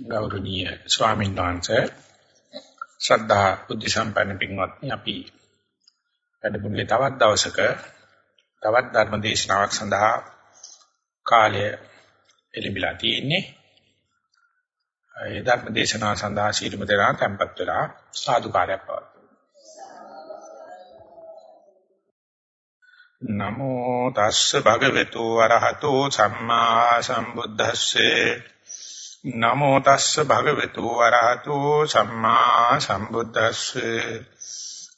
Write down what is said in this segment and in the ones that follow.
ගෞරවනීය ස්වාමීන් වහන්සේ ශ්‍රද්ධා බුද්ධ සම්පන්න පින්වත්නි අපි වැඩමුළුවේ තවත් දවසක තවත් ධර්ම දේශනාවක් සඳහා කාලය එළඹිලා තියෙන්නේ. ඒ ධර්ම දේශනාව සඳහා ශීලමු දෙනා tempත් වෙලා සාදුකාරයක් පවතුන නමෝ තස්ස භගවතු වරහතෝ සම්මා සම්බුද්දස්සේ නමෝ තස්ස භගවතු වරහතෝ සම්මා සම්බුද්දස්සේ.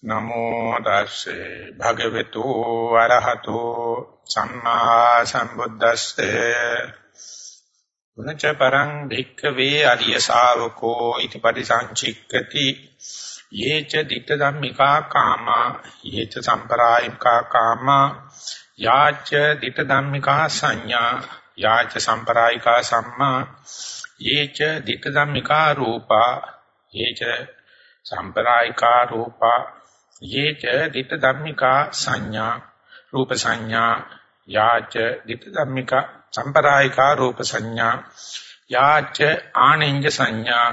නමෝ තස්සේ භගවතු වරහතෝ සම්මා සම්බුද්දස්සේ. උනච පරං භික්ඛවේ අරිය ශාවකෝ ඉති පරිසංචික්කති යේච ditta ධම්මිකා කාමා යේච සම්පරායිකා කාමා යාච ditta ධම්මිකා සංඥා යාච සම්පරායිකා සම්මා යේච ditta ධම්මිකා රූපා යේච සම්පරායිකා රූපා යේච ditta ධම්මිකා සංඥා රූප සංඥා යාච ditta ධම්මිකා සම්පරායිකා රූප සංඥා යාච ආනෙන්ජ සංඥා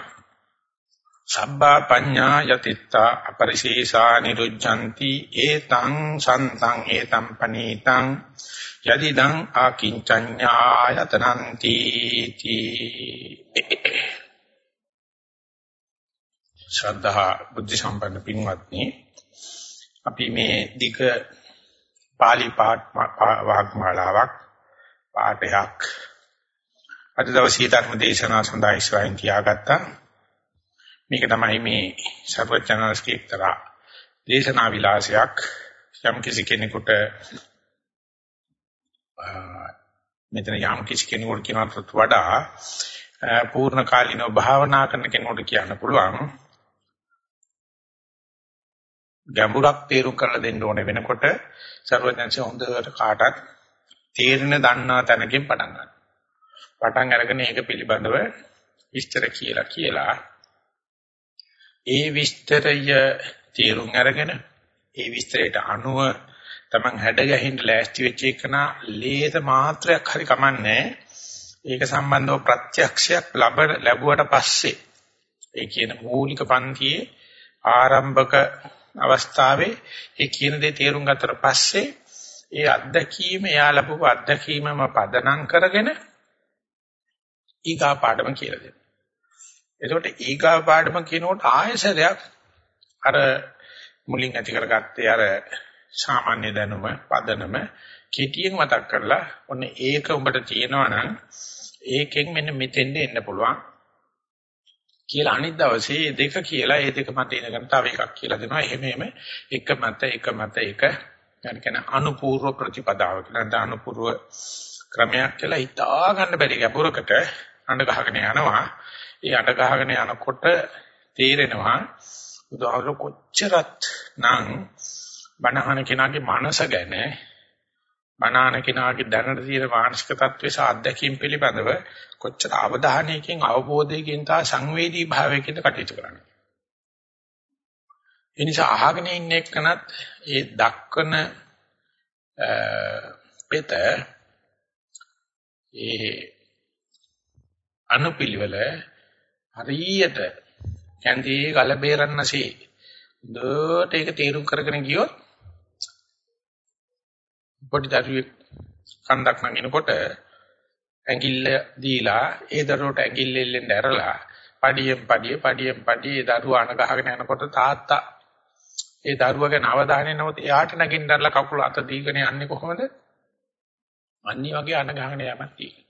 සබ්බා පඤ්ඤා යතිත්තා අපරිශේෂා නිරුද්ධಂತಿ ඒතං සන්තං ඒතං පනීතං යදිදං ආකින්චඤ්ඤායතනಂತಿ ශ්‍රද්ධා බුද්ධ සම්පන්න පින්වත්නි අපි මේ දිග පාලි පාඨ වාග්මාලාවක් පාඨයක් අද දවසේ ධර්ම දේශනාව සඳහා ඉස්සරහින් තියාගත්තා. මේක තමයි මේ සර්වඥාන්සේගේ එක්තරා දේශනා විලාසයක් යම් කිසි කෙනෙකුට මෙතන යම් කිසි කෙනෙකුට කියනකට වඩා පූර්ණ කාලිනව භාවනා කරන කෙනෙකුට කියන්න පුළුවන් ගැඹුරක් තේරුම් කරලා දෙන්න ඕනේ වෙනකොට සර්වඥාන්සේ හොඳට කාටත් තේරෙන දන්නා තැනකින් පටන් ගන්නවා. පටන් අරගෙන ඒක පිළිබඳව විස්තර කියලා කියලා ඒ විස්තරය තේරුම් අරගෙන ඒ විස්තරයට අනුව තමන් හැඩ ගැහින්න ලෑස්ති වෙච්ච එකන ලේත මාත්‍රයක් හරි කමන්නේ ඒක සම්බන්ධව ප්‍රත්‍යක්ෂයක් ලැබ ලැබුවට පස්සේ ඒ කියන මූලික පන්තියේ ආරම්භක අවස්ථාවේ ඒ කියන දේ තේරුම් ගත්තට පස්සේ ඒ අත්දැකීම එයා ලැබුව අත්දැකීමම පදනම් කරගෙන ඊගා පාඩම කියලා දෙනවා. එතකොට ඊගා පාඩම කියනකොට ආයසරයක් අර මුලින් ඇති කරගත්තේ අර සාමාන්‍ය දැනුම පදනම කෙටියෙන් මතක් කරලා ඔන්න ඒක උඹට තියෙනවා නම් ඒකෙන් මෙන්න මෙතෙන්ද එන්න පුළුවන් කියලා අනිත් දවසේ දෙක කියලා ඒ දෙක මත ඉඳගෙන තව එකක් කියලා දෙනවා. එහෙම එහෙම එක මත එක මත එක යන අනුපූර්ව ප්‍රතිපදාව කියලා. නැත්නම් අනුපූර්ව ක්‍රමයක් කියලා හිතා ගන්න බැරි ගැඹුරකට අඬ ගහගෙන යනවා. ඒ අඬ ගහගෙන යනකොට තේරෙනවා බුදුහාමුදුර කොච්චරත් නම් බණහන කෙනාගේ මනස ගැන බණහන කෙනාගේ දැනට තියෙන මානසික තත්ත්වේ සාධ්‍යක්ීම් පිළිබඳව කොච්චර අවධානයකින් අවබෝධයකින් තා සංවේදී භාවයකින් කටයුතු කරන්නේ. ඒ නිසා අහගෙන ඉන්න එක්කනත් ඒ දක්වන පෙත ඒ අනුපිළිවෙල හරියට කැන්දී ගල බේරන්නසේ දුවට ඒක තීරු කරගෙන ගියොත් පොඩි දරුවෙක් කන්දක් නගිනකොට ඇඟිල්ල දීලා ඒ දරුවට ඇඟිල්ල එල්ලෙන්න ඇරලා පඩියෙන් පඩිය පඩියෙන් පඩිය ඒ දරුවා අණ ගහගෙන යනකොට තාත්තා ඒ දරුවා ගැන අවධානය නැවත එයාට නැගින්නදලා කකුල අත දීගෙන යන්නේ කොහොමද? අනිත් වගේ අණ ගහගෙන යamak තියෙනවා.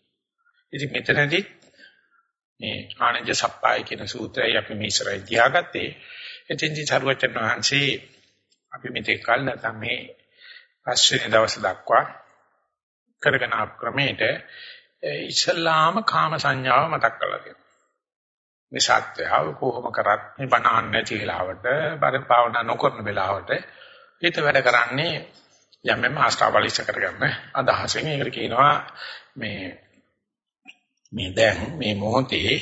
ඉතින් මෙතනදී මේ ආනන්ද සප්පාය කියන සූත්‍රය අපි මේ ඉස්සරහින් තියාගත්තේ. එතෙන්දී සරුවචන වහන්සේ අපි මෙතෙක් කල නැත්නම් මේ පස්වෙනි දවස් දක්වා කරගෙන ආපු ක්‍රමයට ඉස්ලාම කාම සංඥාව මතක් කරලා දෙනවා. මේ සත්‍යව කොහොම කරත් මේ බණහන් නැති වෙලාවට බර භාවනා නොකරන වෙලාවට හිත වැඩ කරන්නේ යම් යම් ආස්ථාවලිෂ කරගන්න අදහසෙන් ඒකට කියනවා මේ මේ දැන් මේ මොහොතේ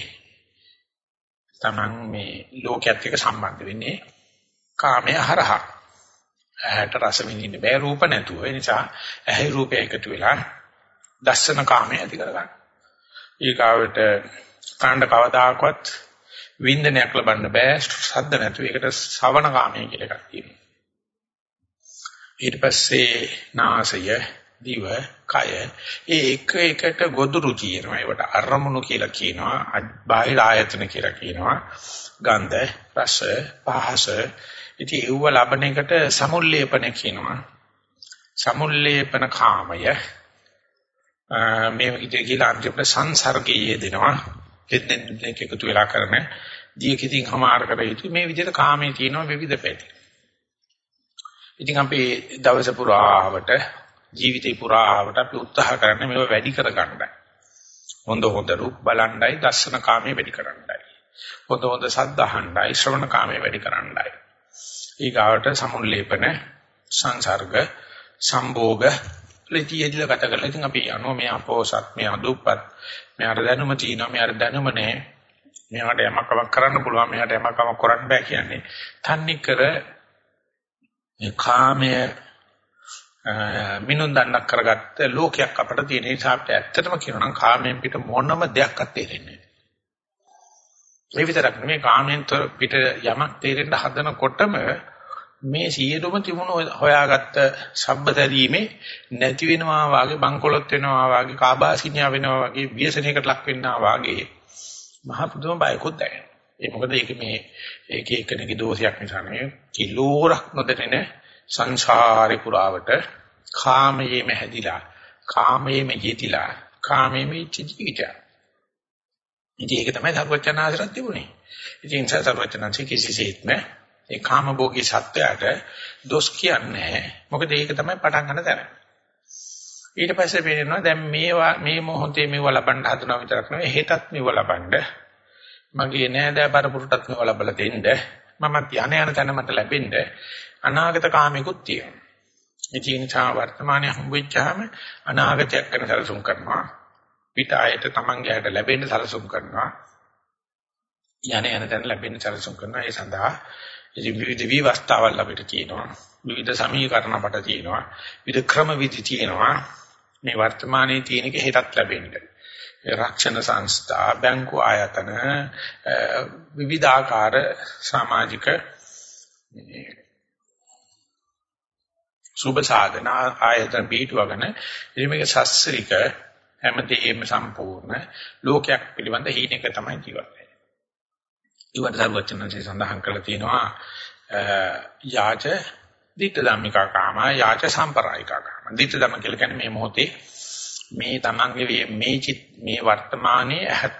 Taman මේ ලෝකයක් එක්ක සම්බන්ධ වෙන්නේ කාමය හරහා. ඇහැට රස විඳින්න බෑ රූප නැතුව. ඒ නිසා ඇහි රූපය එකතු වෙලා දස්සන කාමය ඇති කරගන්න. ඊගාවට කාණ්ඩ කවදාකවත් වින්දනයක් ලබන්න බෑ ශබ්ද නැතුව. ඒකට ශවණ කාමය කියලා එකක් තියෙනවා. ඊට පස්සේ නාසය දිව කය ඒ එක එකට ගොදුරු කියනවා ඒවට අරමුණු කියලා කියනවා බාහිර ආයතන කියලා කියනවා. ගන්ධ රස පහස. ඉතින් ඒව ලබන එකට සමුල්ලේපන කියනවා. සමුල්ලේපන කාමය. මේ විදිහට කියලා අන්තිමට සංසර්ගයේ දෙනවා. දෙන්න දෙක එකතු වෙලා කරන දීකිතින් හමාර කර යුතු මේ විදිහට කාමයේ තියෙනවා විවිධ පැති. ඉතින් අපි දවස පුරාවට ජීවිතේ පුරාවට අපි උත්සාහ කරන්නේ මේව වැඩි කරගන්නයි. හොඳ හොඳ රූප බලණ්ඩයි දර්ශන කාමයේ වැඩි කරන්නයි. හොඳ හොඳ සද්ද අහන්නයි ශ්‍රවණ කාමයේ වැඩි කරන්නයි. ඊගාවට සමුල්ලේපන සංසර්ග සම්භෝග ලෙතියදිලා ගත කරලා ඉතින් අපි යනවා මේ අපෝසත් මේ අදුප්පත් මේ අර දැනුම තියෙනවා මේ අර දැනුම නැහැ. මෙයාට යමක්වක් කරන්න පුළුවන් මෙයාට යමක්වක් කරන්න බෑ කියන්නේ. තන්නේ කර මේ කාමයේ මිනුම් දන්නක් කරගත්ත ලෝකයක් අපිට තියෙන නිසා අපිට ඇත්තටම කියනවා නම් කාමයෙන් පිට මොනම දෙයක්වත් තේරෙන්නේ නැහැ. ඒ විතරක් නෙමෙයි කාමයෙන් පිට යමක් තේරෙන්න හදනකොටම මේ සියලුම තිබුණු හොයාගත්ත සබ්බතරීමේ නැති වෙනවා වාගේ බංකොලොත් වෙනවා වාගේ කාබාසිනියා වෙනවා වාගේ ව්‍යසනයකට ලක් වෙනවා වාගේ මහ පුදුම බයකුත් දැනෙනවා. ඒ මොකද ඒක මේ ඒක එක්කෙනෙකුගේ දෝෂයක් නිසා නෙවෙයි කිලෝරක් නොදැනෙන සංසාරේ පුරාවට කාමයේම හැදිලා කාමයේම ජීතිලා කාමයේම ජීවිතය. ඉතින් ඒක තමයි සර්වචනාසරත් තිබුණේ. ඉතින් සර්වචනාසි කිසිසේත්ම ඒ කාමභෝගී සත්‍යයට දොස් කියන්නේ මොකද ඒක තමයි පටන් ගන්න තැන. ඊට පස්සේ පේනවා දැන් මේවා මේ මොහොතේ මේව ලබන්න හදනවා විතරක් නෙවෙයි හෙටත් මේව ලබන්න මගේ නෑදෑ පරපුරටත් මේව ලබලා දෙන්න මම යන යන තැන මට ලැබෙන්න අනාගත කාමයකුත් තියෙනවා. ඒ නිසා වර්තමානයේ හම්බෙච්චාම අනාගතයක් ගැන සැලසුම් කරනවා. පිට ආයත තමන්ගේ ඇයට ලැබෙන්න සැලසුම් කරනවා. යන යන තැන ලැබෙන්න සැලසුම් කරනවා. ඒ සඳහා ඉතින් විවිධ විවස්ථාවල් අපිට තියෙනවා. විවිධ සමීකරණ අපට තියෙනවා. විවිධ ක්‍රම විදි තියෙනවා. මේ වර්තමානයේ තියෙන එක හෙටත් ලැබෙන්න. රක්ෂණ සංස්ථා බැංකු ආයතන විවිධාකාර සමාජික සුබ සාධන ආයතන පිටුවගෙන ඉතින් මේක සස්ත්‍රික හැමදේම සම්පූර්ණ ලෝකයක් පිළිබඳ හීනක තමයි ජීවත් වෙන්නේ. ඊවට සර්වචනන්සේ සඳහන් කරලා තියෙනවා යාච ditta dhammika kama යාච සම්පරායිකා කාම. ditta dhamm කියලා කියන්නේ මේ මොහොතේ මේ තමන්ගේ මේ චිත් මේ වර්තමානයේ ඇහත්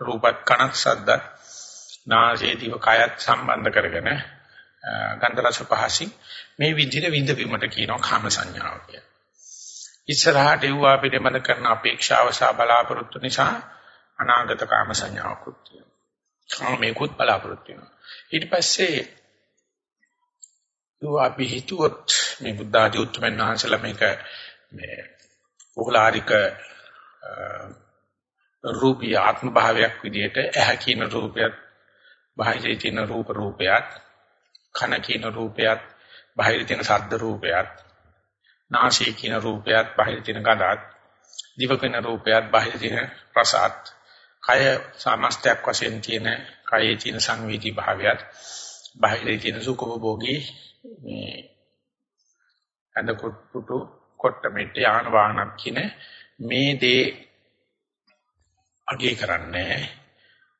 රූපත් කනත් සද්දත් නාසයේ දිව කයත් සම්බන්ධ කරගෙන ගන්ධ රස පහසින් මේ විදිහට විඳවීමට කියනවා කාම සංඥාව කියලා. ඉස්සරහට එව්වා පිළිබඳ කරන අපේක්ෂාව සහ බලාපොරොත්තු නිසා අනාගත කාම සංඥාවකුත් තියෙනවා. කාමයකුත් බලාපොරොත්තු වෙනවා. ඊට පස්සේ දුව අපි හිතුවොත් මේ බුද්ධ ආදී උත්තරමන් වහන්සේලා මේක මේ ඕලාරික රූපී ආත්ම භාවයක් විදිහට ඇහැ කියන රූපයත් බාහිරේ තියෙන රූප රූපයත් කන කියන රූපයත් බාහිර තියෙන ශබ්ද රූපයත් නාසය කියන රූපයත් බාහිර තියෙන ගඳත් දිව කියන රූපයත් බාහිර තියෙන රසත් කය සමස්තයක් වශයෙන් තියෙන කයේ තියෙන සංවේදී භාවයත් බාහිර තියෙන සුඛෝභෝගී මේ අදකොට්ටු කොට මෙට්ට යාන වාහනක් කියන මේ දේ අගේ කරන්නේ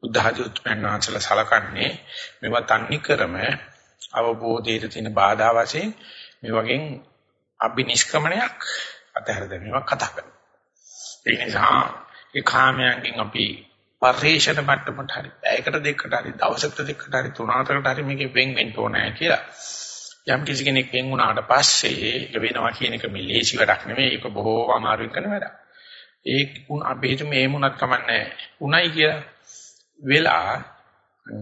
බුද්ධ උත්පන්නාචල සලකන්නේ මේවා තන්නේ ක්‍රම අවබෝධයට තියෙන බාධා වශයෙන් මේ වගේ අභිනිෂ්ක්‍මණයක් අතහැර දැමීමක් කතා කරනවා. ඒ නිසා ඒ කාමයන්ගෙන් අපි පරිශන මට්ටමට හරි පැයකට දෙකකට හරි දවසකට දෙකකට හරි තුන හතරකට හරි මේකෙ වෙන් වෙන්න ඕනේ කියලා. යම් කිසි කෙනෙක් වෙන් වුණාට පස්සේ ඒක වෙනවා කියන එක මේ ලේසි වැඩක් නෙමෙයි ඒක බොහෝ අමාරුවෙන් කරන වැඩක්. ඒක උන් අපි හිතමු මේ මුණක් කමන්නේ උණයි කියලා වෙලා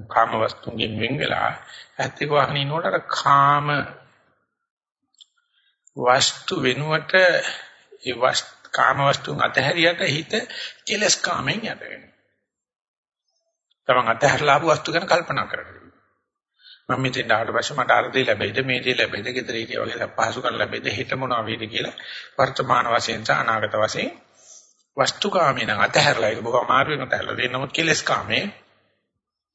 කාම වස්තුන්ගෙන් වෙන් වෙලා ඇත්තක වහන ඉන්නකොට අර කාම වස්තු වෙනුවට ඒ වස්තු කාම වස්තුන් අතහැරියට හිත කෙලස් කාමෙන් යට වෙනවා. තමන් අතහැරලා ආපු වස්තු ගැන කල්පනා කරනවා. මම මෙතෙන් ආවට පස්සේ මට අර දේ ලැබෙයිද මේ දේ ලැබෙයිද ගෙදර හිටිය වගේ පහසුකම් ලැබෙයිද හිත මොනවා වේද කියලා වර්තමාන වශයෙන් සහ අනාගත වශයෙන් වස්තුකාමේ නම් අතහැරලා ඒක බොහොම අමාරුවෙන් අතහැරලා දෙන්න නමුත් කෙලස් කාමේ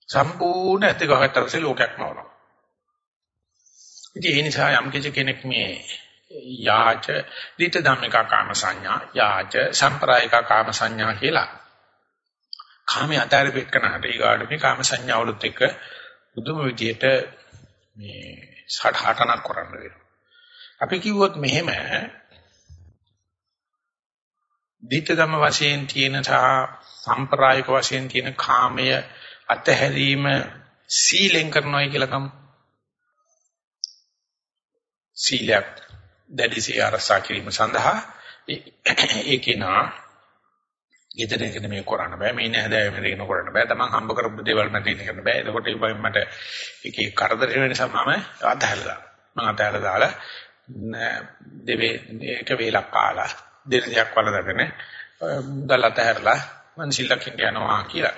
සම්පූර්ණ ඇති ගහතරසේ ලෝකයක් නවනවා. ඉතින් ඒ නිසා යම් කෙනෙක් මේ යාච දිට ධම්මික කාම සංඥා යාච සම්ප්‍රායික කාම සංඥා කියලා කාමයේ අතාරිපෙන්නට ඊගාට මේ කාම සංඥාවලුත් එක්ක බුදුම විදියට මේ සටහටනක් කරන්න වෙනවා. අපි කිව්වොත් මෙහෙම දිට්ඨ ධම්ම වශයෙන් තියෙන සහ සම්ප්‍රායික වශයෙන් තියෙන කාමය අතහැරීම සීලෙන් කරනවායි කියලා කමු. සීලයක් දැඩිසේ අරසා කිරීම සඳහා ඒකේ නා ගෙදරගෙන මේ කරන්න බෑ මේ නෑදෑයම දෙගෙන කරන්න බෑ. තමන් හම්බ කරපු දේවල් මත ඉන්න කරන්න බෑ. එතකොට මට ඒකේ කරදර වෙන නිසා මම අතහැරලා මම අතහැරලා දාලා දෙවේ එක වේලක් කාලා දෙන්නයක් වලදගෙන මුදල් අතහැරලා මං සිල්ලකින් යනවා කියලා.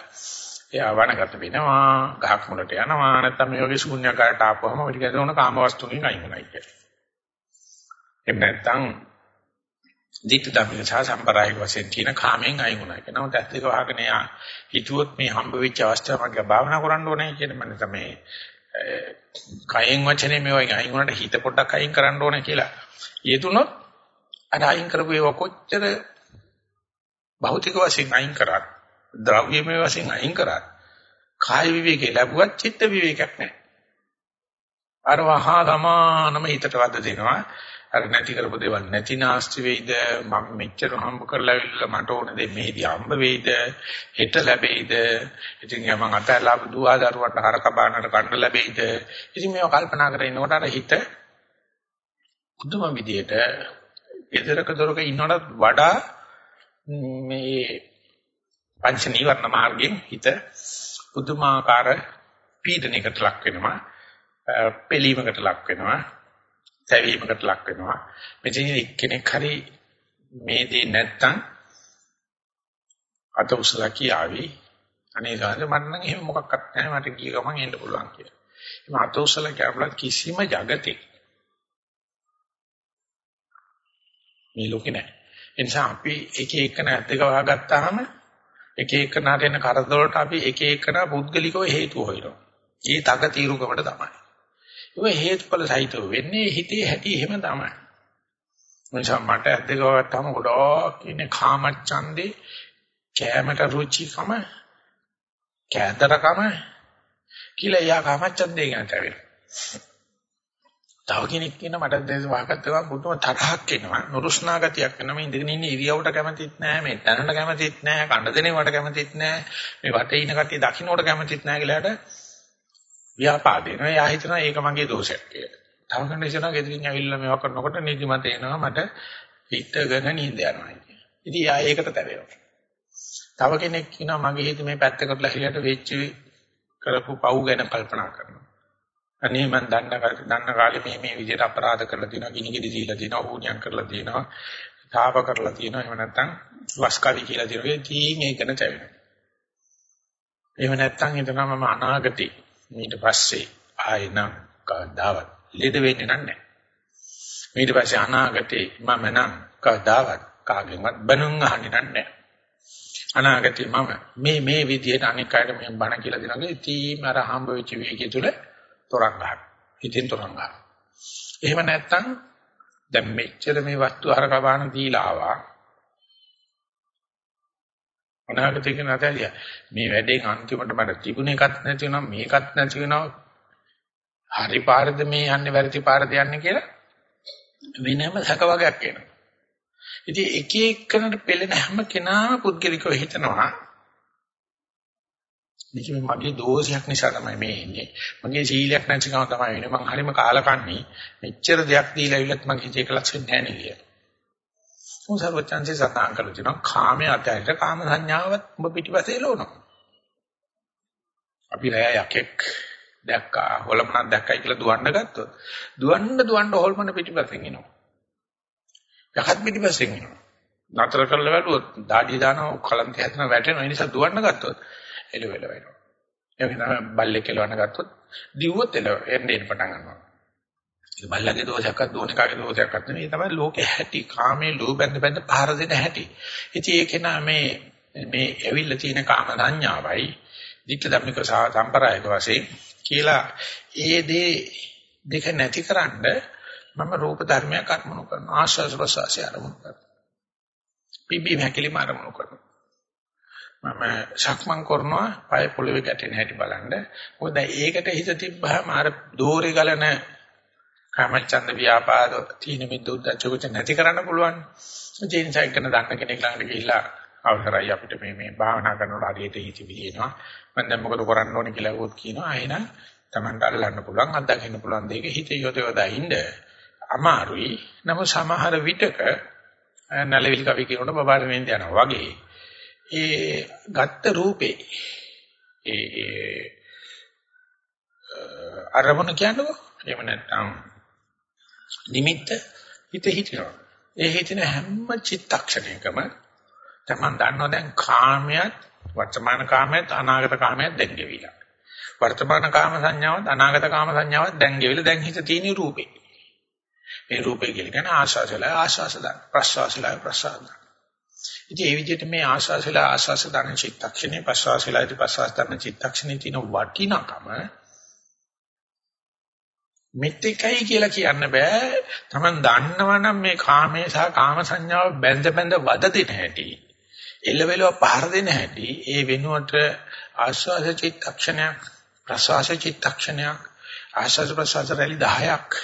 එයා වනගත වෙනවා ගහක් මුලට යනවා. නැත්නම් මේ වගේ ශූන්‍යකාරට ආපුවම ඔය ටික දෝන කාම වස්තුකින් අයින් වෙනවා කියන්නේ එහෙම නැත්නම් දික්ක දමින සහ සම්ප්‍රායික වශයෙන් තියෙන කාමෙන් අයින් වුණා කියන නමුත් ඇත්ත එක වහගෙන යා හිතුවොත් මේ හම්බ වෙච්ච අවස්ථාව මගේ භාවනා කරන්න ඕනේ කියන මම තමයි කයෙන් වචනේ මේවා අයින් වුණාට හිත පොඩ්ඩක් අයින් කරන්න ඕනේ කියලා. යෙදුනොත් අර අයින් කරපු ඒවා කොච්චර භෞතික වශයෙන් අයින් කරත් ද්‍රව්‍යමය වශයෙන් අයින් කරත් කාය විවේකේ ලැබුවත් චිත්ත විවේකයක් නැහැ. අර වහා සමානම හිතට වද දෙනවා. අර නැති කරපු දේවල් නැති නාස්ති වෙයිද? මම මෙච්චර හම්බ කරලා ඉල්ල මට ඕන දේ මෙහිදී හම්බ වෙයිද? හෙට ලැබෙයිද? ඉතින් මම අතලා දුවා දරුවට හරක බානට කන්න ලැබෙයිද? ඉතින් මේව කල්පනා කරගෙන ඉන්නකොට අර හිත බුදුම විදියට එදරක දොරක ඉන්නවට වඩා මේ පංච නීවරණ මාර්ගයෙන් හිත පුදුමාකාර පීඩනයකට ලක් වෙනවා පිළීමකට ලක් වෙනවා. තැවීමකට ලක් වෙනවා. මෙතන එක්කෙනෙක් හරි මේ දේ නැත්තම් අත උසලා කියාවි. අනේ ගාන මට නම් එහෙම මොකක්වත් නැහැ මට ගිය ගමන් එන්න පුළුවන් කියලා. එහම අත උසලා කියපුවා කිසිම జగතේ මේ ලෝකේ නැහැ. ඒ නිසා අපි එක එක නැත්ක වහගත්තාම එක එක නාට එන කරදරවලට අපි එක එකනා පුද්ගලිකව හේතු හොයනවා. ඒ තක තීරුකමට තමයි. ඒක හේතුඵල සහිතව වෙන්නේ හිතේ හැටි එහෙම තමයි. නිසා මට ඇද්දකවත්තම ගොඩක් ඉන්නේ කාමච්ඡන්දේ කෑමට රුචිකම කෑදරකම කියලා යා කාමච්ඡන්දේ ගැන තවෙන. තව කෙනෙක් කියන මට දැන් වාහකත් ගමන් බුදුම තරහක් එනවා නුරුස්නා ගතියක් එනවා මේ ඉඳගෙන ඉන්නේ ඉරියවට කැමතිත් නැහැ මේ දැනට කැමතිත් නැහැ කණ්ඩ දෙනේවට කැමතිත් නැහැ මේ වටේ ඉන කට්ටිය දකින්නට කැමතිත් නැහැ කියලාට ව්‍යාපාදේනවා. එයා හිතනවා ඒක මගේ දෝෂයක් කියලා. තව කෙනෙක් හිතනවා ගෙදරින් ඇවිල්ලා මේවා කරනකොට නිදිමත එනවා මට හිතගෙන නිින්ද යනවා කියලා. ඉතින් එයා ඒකට තැවෙනවා. තව කෙනෙක් කියනවා මගේ හිත මේ පැත්තකටලා හිලට වෙච්ච කරපු පව් ගැන කල්පනා කරනවා. අනේ මං දන්න දන්න කාලේ මේ මේ විදිහට අපරාධ කරලා තියෙනවා, ගිනිගෙඩි දීලා තියෙනවා, ඌණියම් කරලා තියෙනවා, තාප කරලා තියෙනවා. එහෙම නැත්නම් වස්කාරි කියලා තියෙනවා. ඒ තීන් ඒකන තැවෙනවා. එහෙම නැත්නම් හිතනවා මම අනාගතේ ඊට පස්සේ ආයෙනම් කවදාවත් ලෙඩ වෙන්නේ නැහැ. ඊට පස්සේ අනාගතේ මම නම් කවදාවත් කාගෙන්වත් බණුන් අහන්නේ නැහැ. අනාගතේ මම මේ මේ විදිහට අනික් අයට මම බණ කියලා දෙනවා. ඉතින් අර හම්බ වෙච්ච වේගය තුල තොරන් ගන්න. ඉතින් තොරන් ගන්න. එහෙම නැත්තම් දැන් මෙච්චර මේ වස්තු අර කබාන දීලා ආවා. අනාගතේ කියන අතලිය මේ වැඩේ අන්තිමට මට තිබුණ එකක් නැති වෙනවා මේකත් නැති වෙනවා. හරි පාරද මේ යන්නේ වැරදි පාරද යන්නේ කියලා වෙනම සැක වගේක් එනවා. ඉතින් එක එක්කනට පෙළෙන හැම කෙනාම පුද්ගලිකව හිතනවා මේක මගේ දෝෂයක් නිසා තමයි මේ ඉන්නේ. මගේ සීලයක් නැතිකම තමයි වෙන්නේ මං හරිම කාලකන්ණි. මෙච්චර දෙයක් දීලා ඉවිලත් මගේ හිතේ කලක්ෂ වෙන්නේ නැහැ නේ මොසර්වචන්සේ සතාන් කරලා තිනවා කාමයේ අතහැරට කාම සංඥාවත් ඔබ පිටිපස්සේ එළවනවා. අපි රෑ යකෙක් දැක්කා හොලමනක් දැක්කයි කියලා දුවන්න ගත්තොත් දුවන්න දුවන්න හොල්මන පිටිපස්සෙන් එනවා. යකත් පිටිපස්සෙන් එනවා. නතර කරලා වැළුවොත් দাঁඩිය දානවා කලන්තය හැදෙන වැටෙනවා. ඒ නිසා දුවන්න ගත්තොත් එළවෙල වෙනවා. ඒ වගේම බල්ලෙක් එලවන්න ගත්තොත් දිව්වොත් එළව එන්න එන්න පටන් ගන්නවා. ඒ බල්ලගේ දෝෂයක්වත් දෝනිකාගේ දෝෂයක්වත් නෙවෙයි තමයි ලෝකේ හැටි කාමයේ ලෝ බැඳ බැඳ පහර දෙන හැටි. ඉතින් ඒක නා මේ මේ ඇවිල්ලා තියෙන කාම සංඥාවයි ධිට්ඨ ධම්මික සම්ප්‍රායක වශයෙන් කියලා ඒ දේ දෙක නැතිකරන්න මම රූප ධර්මයක් අරමුණු කරනවා ආශ්වාස ප්‍රශ්වාසය අරමුණු කරනවා. පිබි හැකිලිම අරමුණු කරනවා. මම සක්මන් කරනවා පය පොළවේ ගැටෙන හැටි බලන්න මොකද ඒකට හිත තිබ්බහම අර දෝරේ ගලන කාමච්ඡන්ද ව්‍යාපාද තීන මිද්දුද්දච්ච නැති කරන්න පුළුවන්. ඒ නිසා එකන දන්න කෙනෙක් ළඟට ගිහිල්ලා අවසරයි අපිට මේ මේ භාවනා කරනකොට හරියට හිතවිලි එනවා මම දැන් මොකද කරන්න ඕනේ කියලා උත් කියනවා එහෙනම් Tamanට අල්ලන්න පුළුවන් අත්දකින්න පුළුවන් දෙයක හිත යොදවලා ඉන්න. අමාරුයි. නම සමහර විටක නැලවිල් කවි කියනකොට බබාට වෙන්න යනවා. වගේ. ඒ ගත්ත රූපේ ඒ අරමුණ කියන්නේ එහෙම නැත්නම් නිමිත්ත හිත හිතනවා ඒ හිතන හැම චිත්තක්ෂණයකම තමන් දන්නවා දැන් කාමයට වර්තමාන කාමයට අනාගත කාමයට දැන් ගෙවිලා. වර්තමාන කාම සංඥාවත් අනාගත කාම සංඥාවත් දැන් ගෙවිලා දැන් හිත තියෙන රූපේ. මේ රූපේ කියන ආශාසල ආශාසල ප්‍රසවාසල ප්‍රසවාසල. ඉතින් මේ විදිහට මේ ආශාසල ආශාස දාන චිත්තක්ෂණේ ප්‍රසවාසල ඉති ප්‍රසවාස දාන චිත්තක්ෂණේ තියෙන වටිනකම මෙතෙකයි කියලා කියන්න බෑ. Taman දන්නවනම් මේ කාමයේ සහ කාම සංඥාව බැඳ බැඳ වද දෙන හැටි. එළවෙලව පහර දෙන හැටි ඒ වෙනුවට ආස්වාද චිත්තක්ෂණයක් ප්‍රසවාස චිත්තක්ෂණයක් ආස්වාද ප්‍රසවාස රැලි 10ක්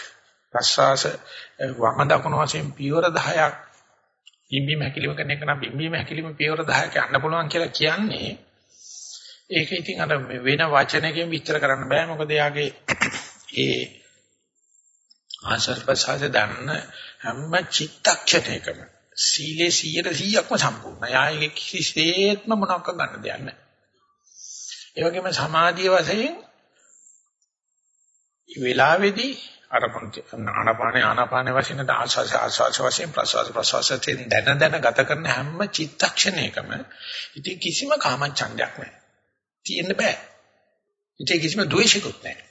ප්‍රසවාස වම දකුණු වශයෙන් පියවර 10ක් බිම්බි මහකිලිම කෙනෙක් නම් බිම්බි මහකිලිම පියවර 10ක් යන්න පුළුවන් කියලා කියන්නේ ඒක ඉතින් අර වෙන වචනකින් විස්තර කරන්න බෑ මොකද යාගේ ඒ ආශ්‍රව ප්‍රසාද දන්න හැම චිත්තක්ෂණයකම සීලේ 100%ක්ම සම්පූර්ණයි. ආයේ කිසිසේත්ම මොනවක් ගන්න දෙයක් නැහැ. ඒ වගේම සමාධිය වශයෙන් වෙලාවේදී අර ආනාපානේ ආනාපානේ වශයෙන් ආස්වාස ආස්වාස වශයෙන් ප්‍රසවාස ප්‍රසවාසයෙන් දැන දැන ගත කරන හැම චිත්තක්ෂණයකම ඉතින් කිසිම කාමච්ඡන්දයක් නැහැ. තියෙන්න බෑ. ඉතින් කිසිම ද්වේෂිකුත් නැහැ.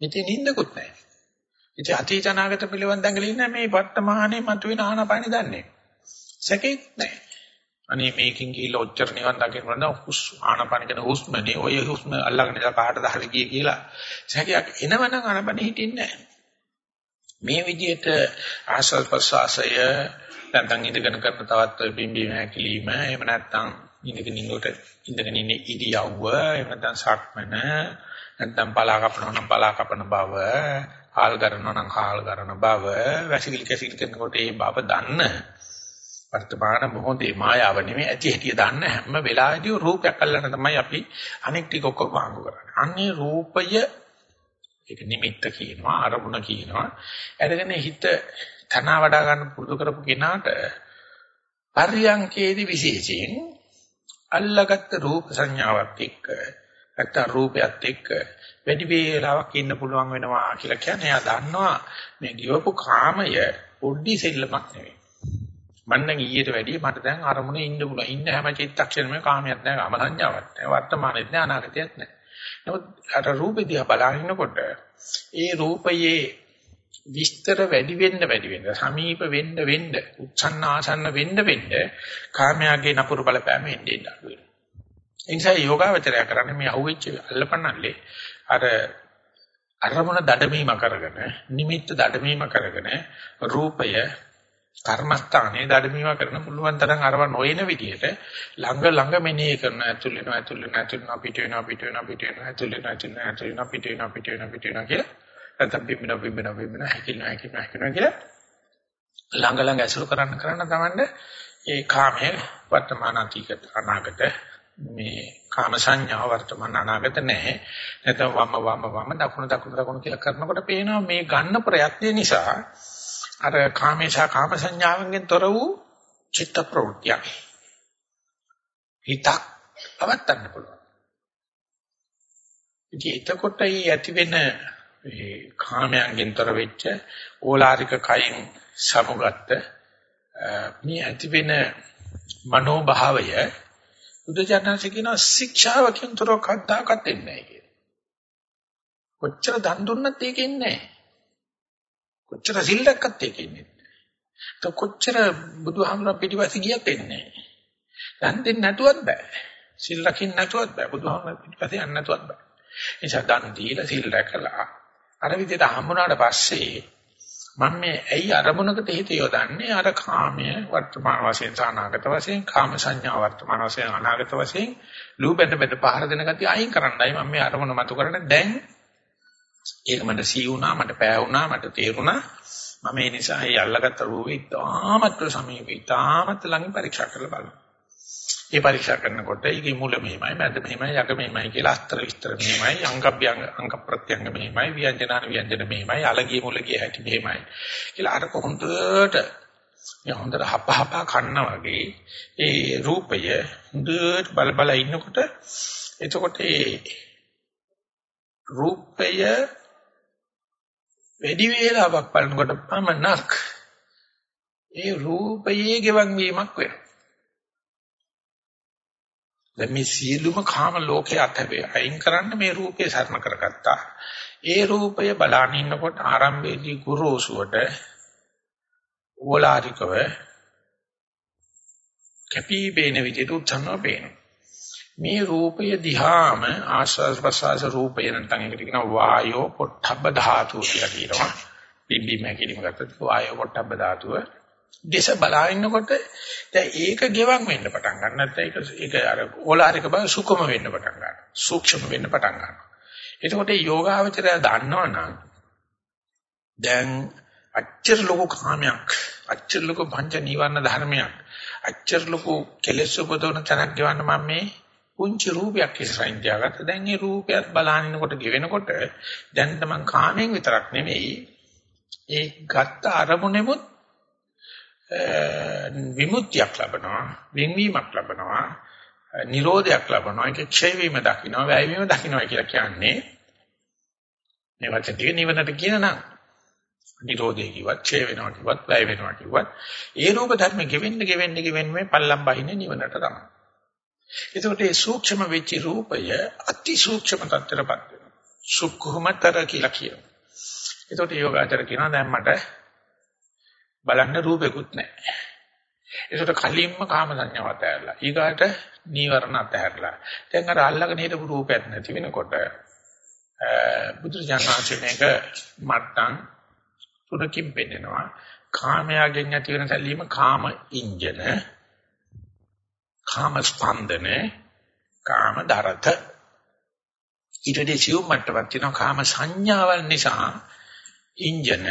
ඉතින් නින්දකුත් නැහැ. ඉතින් අතීත අනාගත පිළිවන් දඟලින්න මේ වර්තමානයේ මතුවෙන ආනපානෙ දන්නේ. සැකෙත් නැහැ. අනේ මේකෙන් ගිහිල්ලා ඔච්චර නිවන් දකින්න බඳ හුස් ආනපාන කියන හුස්මනේ ඔය හුස්ම අල්ලගෙන ඉඳලා කාටද හරි ගියේ කියලා සැකයක් එනවනම් ආනපානෙ හිටින්නේ නැහැ. මේ විදිහට ආස්වාද ප්‍රසවාසය නැත්නම් ඉඳගෙන කරන තවත් බිම්බි හැකිලිම එහෙම නැත්නම් ඉඳගෙන ඉන්නකොට ඉඳගෙන ඉන්නේ ඉරියව්ව එහෙම නැත්නම් සක්මන නැත්නම් පලා කපනවා නම් පලා කපන බව හාල් කරනවා නම් හාල් කරන බව වැසිකිලි කැසිකිලි කරනකොට ඒ බව දන්න වර්තමාන මොහොතේ මායාව නෙමෙයි ඇති හැටි දන්න හැම වෙලාවෙදී රූපයක් අල්ලන තමයි අපි අනෙක් ටික ඔක්කොම වාංගු කරන්නේ. අන්නේ රූපය ඒක නිමිත්ත කියනවා අරමුණ කියනවා. එරගෙන හිත තන වඩා ගන්න පුරුදු කරපු කෙනාට පර්යංකේදී විශේෂයෙන් අල්ලගත්ත රූප සංඥාවත් එක්ක නැත්නම් රූපයත් එක්ක වැඩි වේලාවක් ඉන්න පුළුවන් වෙනවා කියලා කියන්නේ එයා දන්නවා මේ ගියවපු කාමය පොඩි සෙල්ලමක් නෙවෙයි. මම නම් ඊට වැඩිය මට දැන් අරමුණේ ඉන්න පුළුවන්. ඉන්න හැම චිත්තක්ෂණෙම කාමයක් නැහැ, කාම සංඥාවක් නැහැ, වර්තමානෙත් නැහැ, අනාගතයත් නැහැ. නමුත් අර රූපෙ දිහා බලනකොට ඒ රූපයේ විස්තර වැඩි වෙන්න වැඩි වෙන්න සමීප වෙන්න වෙන්න උච්ඡන්න ආසන්න වෙන්න වෙන්න කාමයාගේ නපුරු බලපෑම එන්නේ නැහැ. ඒ නිසා යෝගාවචරය කරන්නේ මේ අහුවෙච්ච අල්ලපන්නල්ලේ අර අරමුණ දඩමීම කරගෙන නිමිත්ත දඩමීම කරගෙන රූපය කර්මස්ථානයේ දඩමීම කරන පුළුවන් තරම් අරව නොයන විදිහට ළඟ ළඟ මෙනෙහි කරන ඇතුල් වෙනවා ඇතුල් වෙනවා ඇතුල් වෙනවා පිට වෙනවා පිට වෙනවා පිට වෙනවා ඇතුල් වෙනවා ඇතුල් වෙනවා ඇතුල් වෙනවා පිට වෙනවා පිට වෙනවා පිට වෙනවා කියලා නැත්නම් බිම්බින බිම්බින බිම්බින හැකිනවා හැකිනවා හැකිනවා කියලා ළඟ ළඟ ඇසුරු කරන්න කරන්න තමයි ඒ කාමයේ වර්තමාන අතීත අනාගත මේ කාම සංඥා වර්තමාන අනාගත නැහැ. නැත්නම් වම වම වම දකුණු දකුණු දකුණු කියලා කරනකොට පේනවා මේ ගන්න ප්‍රයත්නය නිසා අර කාමේශා කාම සංඥාවෙන් තොර වූ චිත්ත ප්‍රවෘත්තියක්. හිතක් අවත්තන්න පුළුවන්. ඉතින් එතකොට මේ ඇති වෙන මේ කාමයන්ගෙන් තොර වෙච්ච ඕලාරික කයින් සමුගත්ත මේ ඇති වෙන මනෝභාවය බුදුචානන්සේ කියනවා ශික්ෂාවකින් තොරව කද්දාකත් එන්නේ නැහැ කියලා. කොච්චර දන් දුන්නත් ඒකෙන්නේ නැහැ. කොච්චර සිල් දැක්කත් ඒකෙන්නේ. તો කොච්චර බුදුහාමුදුරුවෝ පිටිපස්සේ ගියත් එන්නේ නැහැ. දන් දෙන්න නැතුවත් බෑ. සිල් රකින්න නැතුවත් බෑ. බුදුහාමුදුරුවෝ පිටිපස්සේ යන්න නැතුවත් බෑ. ඒ නිසා දන් දීලා සිල් රැකලා අර විදිහට හම්බුනාට පස්සේ මම මේ ඇයි අරමුණකට හිත යොදන්නේ? අර කාමය වර්තමාන වශයෙන් සානාගත වශයෙන් කාම සංඥා වර්තමාන වශයෙන් අනාගත වශයෙන් ලූපෙන්ද බෙද පහර දෙන ගතිය අයින් කරන්නයි මම මේ අරමුණ මතු කරන්නේ දැන් ඒක මට සී වුණා මට පෑ වුණා මට තේරුණා. මම ඒ නිසා ඒ අල්ලගත්ත රූපේ ඉතාමත් සමීපේ ඉතාමත් ළඟින් පරීක්ෂා කරලා බලනවා. ඒ පරීක්ෂා කරනකොට ඒකේ මුල මෙහෙමයි, මැද මෙහෙමයි, යක මෙහෙමයි කියලා අස්තර විස්තර මෙහෙමයි, අංගභ්‍යංග අංග ප්‍රත්‍යංග මෙහෙමයි, ව්‍යංජනාන ව්‍යංජන මෙහෙමයි, අලගිය මුලගිය හැටි මෙහෙමයි. කියලා අර කොහොඳට මේ හොඳට හපහපා කන්න වගේ ඒ රූපය හොඳට බල බල ඉන්නකොට එතකොට ඒ රූපය වැඩි වේලාවක් බලනකොට පමණක් ඒ රූපයේ ගෙවන් වීමක් වෙනවා. දැන් මේ සියලුම කාම ලෝකේ අතහැරේ අයින් කරන්න මේ රූපේ සරණ කරගත්තා. ඒ රූපය බලාගෙන ඉන්නකොට ආරම්භයේදී ගුරුසුවට ඕලාරිකව කැපී පේන විදිහට උත්සන්නව පේනවා. මේ රූපය දිහාම ආස්වාද ප්‍රසආස රූපය නැත්නම් ඒකට කියනවා වායෝ පොට්ටබ්බ ධාතු කියලා කියනවා. පිම්බි මැකිලිම ගත්තොත් වායෝ පොට්ටබ්බ ධාතුව දේශ බලාගෙනකොට දැන් ඒක ගෙවන් වෙන්න පටන් ගන්න නැත්නම් ඒක ඒක අර ඕලාරික බව සුකුම වෙන්න පටන් ගන්නවා. සූක්ෂම වෙන්න පටන් ගන්නවා. එතකොට මේ යෝගාවචරය දන්නවනම් දැන් අච්චර ලොකු කාමයක් අච්චර ලොකු පංච නීවරණ ධර්මයක් අච්චර ලොකු කෙලෙස් උපදවන තැනක් ගෙවන්න මම මේ පුංචි රූපයක් ඉස්සරහින් තියාගත්ත. දැන් මේ රූපයත් බලහිනකොට ගෙවෙනකොට දැන් තමන් කාමයෙන් විතරක් නෙමෙයි ඒ ගත්ත අරමුණෙමුත් විමුක්තියක් ලබනවා වෙන්වීමක් ලබනවා නිරෝධයක් ලබනවා. ඒක ක්ෂය වීම දකින්නවා වැය වීම දකින්නවා කියලා කියන්නේ. මේ වචන ටික නිවනට කියන නම්. නිරෝධය කිව්වත් ක්ෂය වෙනවා කිව්වත් වැය වෙනවා කිව්වත් ඒ රූප ධර්ම ගෙවෙන්න ගෙවෙන්න ගෙවෙන්න මේ පල්ලම් බහින්නේ නිවනට තමයි. එතකොට මේ සූක්ෂම වෙච්ච රූපය අති සූක්ෂම තත්ත්වයටපත් වෙනවා. සුක්ඛමතර කියලා කියනවා. එතකොට යෝගාචර කියනවා දැන් මට බලන්න රූපෙකුත් නැහැ. ඒකට කලින්ම කාම සංඥාව අතහැරලා ඊගාට නීවරණ අතහැරලා. දැන් අර අල්ලගෙන හිටපු රූපයක් නැති වෙනකොට බුදුරජාණන්සේ මේක මට්ටම් තුනකින් පෙන්නනවා. කාමයාගෙන් ඇති වෙන සැලීම කාම ඉන්ජන කාම ස්පන්දන කාම දරත. ඊටදී සිව් මට්ටමක් තියෙනවා. කාම සංඥාවල් නිසා ඉන්ජන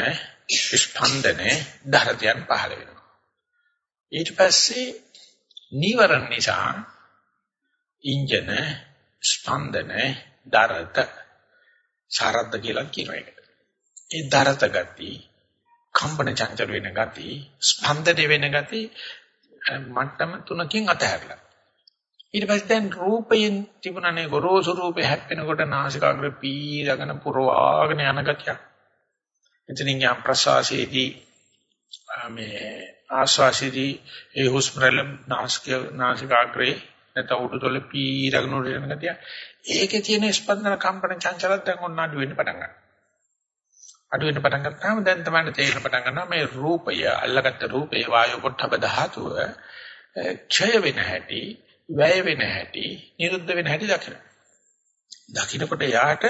ස්පන්දනේ ධරතයන් පහළ වෙනවා. ඊට පස්සේ නීවරණ නිසා ඉන්ජන ස්පන්දන ධරත සාරද්ද කියලා කියන එක. ඒ ධරත ගති කම්පන චංචල වෙන ගති ස්පන්දන වෙන ගති මට්ටම තුනකින් අතහැරලා. ඊට පස්සේ දැන් රූපයෙන් තිබුණනේ ගොරෝසු රූපේ හැප්පෙනකොට නාසිකාග්‍ර පීරගෙන පුරවාගෙන යන ගතියක්. එතනින් යම් ප්‍රසවාසයේදී මේ ආශ්වාසයේදී ඒ හුස්ම රැල්ල නාසික නාසිකාග්‍රේ නැත්නම් උඩුතොල පීරගෙන උඩ යන ගතිය. ඒකේ තියෙන ස්පන්දන කම්පන චංචලත් දැන් ඔන්න අඩු වෙන්න පටන් ගන්නවා. අඩු වෙන්න පටන් ගත්තාම දැන් තමයි තේරෙන්න පටන් ගන්නවා මේ රූපය අල්ලගත්ත රූපේ වායු පොට්ටබ ධාතුව ක්ෂය වෙන හැටි, වැය වෙන හැටි, නිරුද්ධ වෙන හැටි දකින්න. දකින්නකොට යාට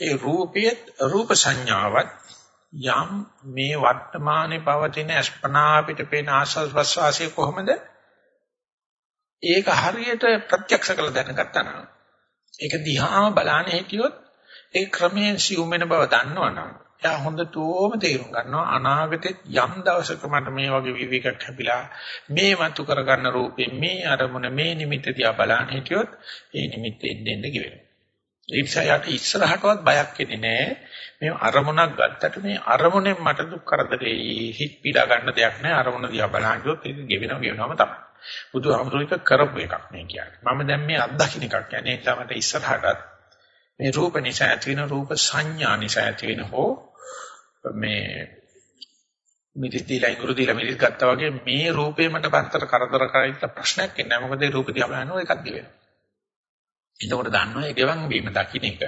ඒ රූපයේ රූප සංඥාවත් යම් මේ වර්තමානයේ පවතින අස්පනා අපිට පේන ආස්වාස් ප්‍රස්වාසය කොහොමද? ඒක හරියට ප්‍රත්‍යක්ෂ කරලා දැනගත්තා නම් ඒක දිහාම බලانے හිටියොත් ඒ ක්‍රමයෙන් සිුම් වෙන බව දන්නවනම් එයා හොඳටම තේරුම් ගන්නවා අනාගතෙත් යම් දවසක මට මේ වගේ විවිධකක් ලැබිලා මේ වතු කරගන්න රූපේ මේ අරමුණ මේ නිමිති දිහා බලන්න හිටියොත් ඒ නිමිති එන්න එන්න ඒ නිසා යට ඉස්සරහටවත් බයක් එන්නේ නැහැ. මේ අරමුණක් ගත්තට මේ අරමුණෙන් මට දුක් කරදරේ හිත් පීඩා ගන්න දෙයක් නැහැ. අරමුණ දිහා බලනකොට ඒක ගෙවෙනව ගෙවෙනවම තමයි. බුදුහාමුදුරුවෝ එක කරපු එකක් මේ කියන්නේ. මම දැන් මේ අත්දකින්න එකක් කියන්නේ ඒ තමයි ඉස්සරහටත් මේ රූප නිසා ඇති වෙන රූප සංඥා නිසා ඇති වෙන හෝ මේ මිදිස් දීලා ඉඟුරු දීලා මිදිස් ගත්තා වගේ මේ රූපේ මට පතර කරදර කරයි කියලා ප්‍රශ්නයක් එන්නේ නැහැ. මොකද ඒ රූප දිහා බලනවා එකක් දිවෙනවා. එතකොට දන්නවා ඒ ගෙවන් වීම දකින්න එක.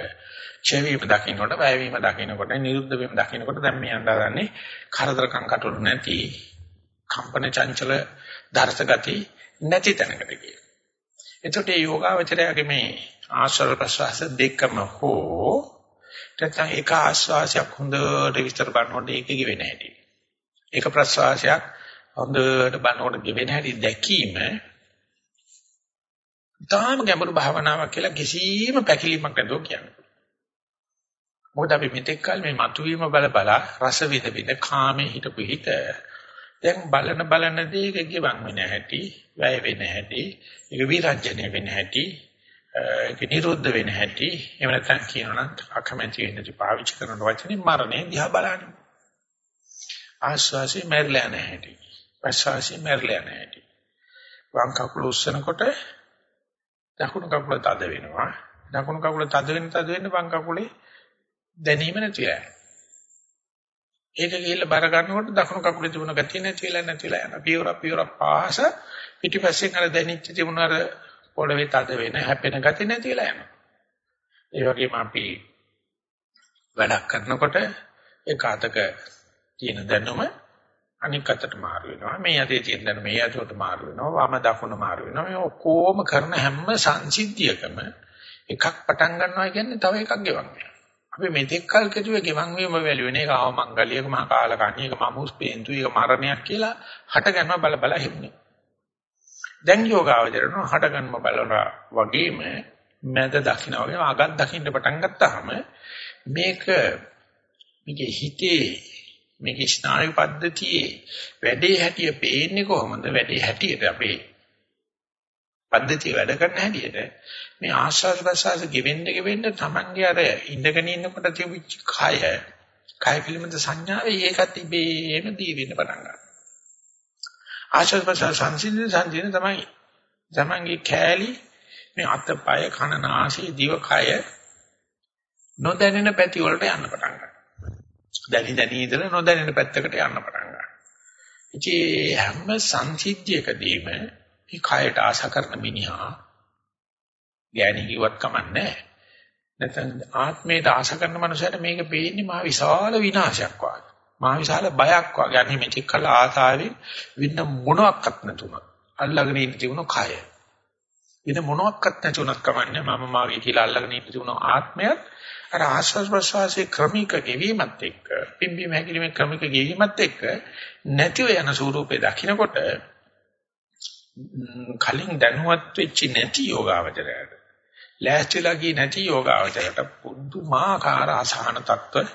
ඡය වීම දකින්නකොට, වැය වීම දකින්නකොට, නිරුද්ධ වීම දකින්නකොට දැන් මේ අඬන්නේ කරදරකම් කටුරු නැති, කම්පන චංචල දර්ශ ගති නැති තැනකට කියලා. එතකොට මේ යෝගාවචරයගේ මේ ආශ්‍රව ප්‍රසවාස දෙකම හෝ නැත්නම් එක ආශ්වාසයක් හොඳට විස්තර කරනකොට ඒක ගෙවෙන හැටි. එක ප්‍රශ්වාසයක් හොඳට බලනකොට ගෙවෙන හැටි දැකීම තාම ගැඹුරු භාවනාවක් කියලා කිසිම පැකිලීමක් නැතුව කියන්නේ. මොකද අපි මෙතෙක් කල මේ මතුවීම බල බල රස විඳ විඳ කාමේ හිටපු හිත දැන් බලන බලන දේ එක ගෙවන් වෙන හැටි, වැය වෙන හැටි, ඒක විරජ්‍යණය වෙන හැටි, ඒක නිරුද්ධ වෙන හැටි, එහෙම නැත්නම් කියනනම් අකමැති වෙන පාවිච්චි කරන වචනේ මරණය දිහා බලන්න. ආශ්වාසය මැරලා නැහැ. ප්‍රශ්වාසය මැරලා නැහැ. වම් කකුල උස්සනකොට දකුණු කකුල තද වෙනවා. දකුණු කකුල තද වෙන තද වෙන වම් කකුලේ දැනීම නැති වෙනවා. ඒක ගිහිල්ලා බර ගන්නකොට දකුණු කකුලේ තිබුණ ගතිය නැති වෙලා නැති වෙලා යනවා. පියවර පියවර පාස පිටිපස්සෙන් අර දැනෙච්ච තිබුණ අර පොළවේ තද වෙන හැපෙන ගතිය නැති වෙලා යනවා. ඒ වගේම අපි වැඩක් කරනකොට ඒක අතක තියෙන දැනුම අනික් අතට මාරු වෙනවා. මේ අතේ තියෙන දැනුම මේ අතට මාරු වෙනවා. වම දකුණ මාරු වෙනවා. මේ ඔක්කොම කරන හැම සංසිද්ධියකම එකක් පටන් ගන්නවා කියන්නේ තව එකක් ගෙවන් වෙනවා. අපි මෙතෙක් කල් කෙරුවේ ගෙවන් වීම වැළුවේ නේ ආව මංගලියක මහා කාලකණ්ණි එක මමුස් පේන්තු එක මරණයක් කියලා හට ගන්නවා බල බල හින්නේ. දැන් යෝගාවචරණ හට ගන්නම බලනවා වගේම මැද දකින්න වගේ අගක් දකින්න පටන් ගත්තාම මේක මේකේ හිතේ මේකේ ස්නායු පද්ධතියේ වැඩේ හැටිය පේන්නේ කොහොමද? වැඩේ හැටියට අපේ පද්ධතිය වැඩ කරන හැටියට මේ ආස්වාද ප්‍රසආස ගෙවෙන්න ගෙවෙන්න Tamange අර ඉඳගෙන ඉන්නකොට තිබිච්ච කය කය පිළිබඳ සංඥාවේ ඒකත් ඉබේම දී වෙන්න පටන් ගන්නවා. ආස්වාද ප්‍රසආස සංසිඳන සංසිඳන තමයි Tamange කෑලි මේ අතපය කන නාසය දිව කය නොදැනෙන පැති වලට යන්න පටන් ගන්නවා. දැනි දැනි ඉඳලා නොදැනෙන පැත්තකට යන්න පටන් ගන්නවා. ඉතින් හැම සංසිද්ධියකදීම මේ කයට ආශ කරන මිනිහා ගෑණි කිව්වත් කමන්නේ නැත්නම් ආත්මයට ආශ කරන මනුස්සයට මේක පේන්නේ මහ විශාල විනාශයක් වගේ. මහ විශාල බයක් වගේ. අනේ මෙච්ච කල ආසාවෙන් වින්න මොනවත් නැතුණා. අල්ලගෙන ඉන්න තිබුණ කය. වෙන මොනවත් නැතුණත් කමන්නේ මම මාගේ කියලා අල්ලගෙන ඉන්න තිබුණ ආත්මයත් අර ආස්වාද ප්‍රසවාසයේ ක්‍රමික ගෙවීමත් එක්ක පිම්බීම හැකිලිමේ ක්‍රමික ගෙවීමත් එක්ක නැතිව යන ස්වරූපේ දකින්නකොට කලින් දැනුවත් වෙච්ච නැති යෝගාවචරයට ලෑස්තිලා ගියේ නැති යෝගාවචරයට පුදුමාකාර අසහන තත්ත්ව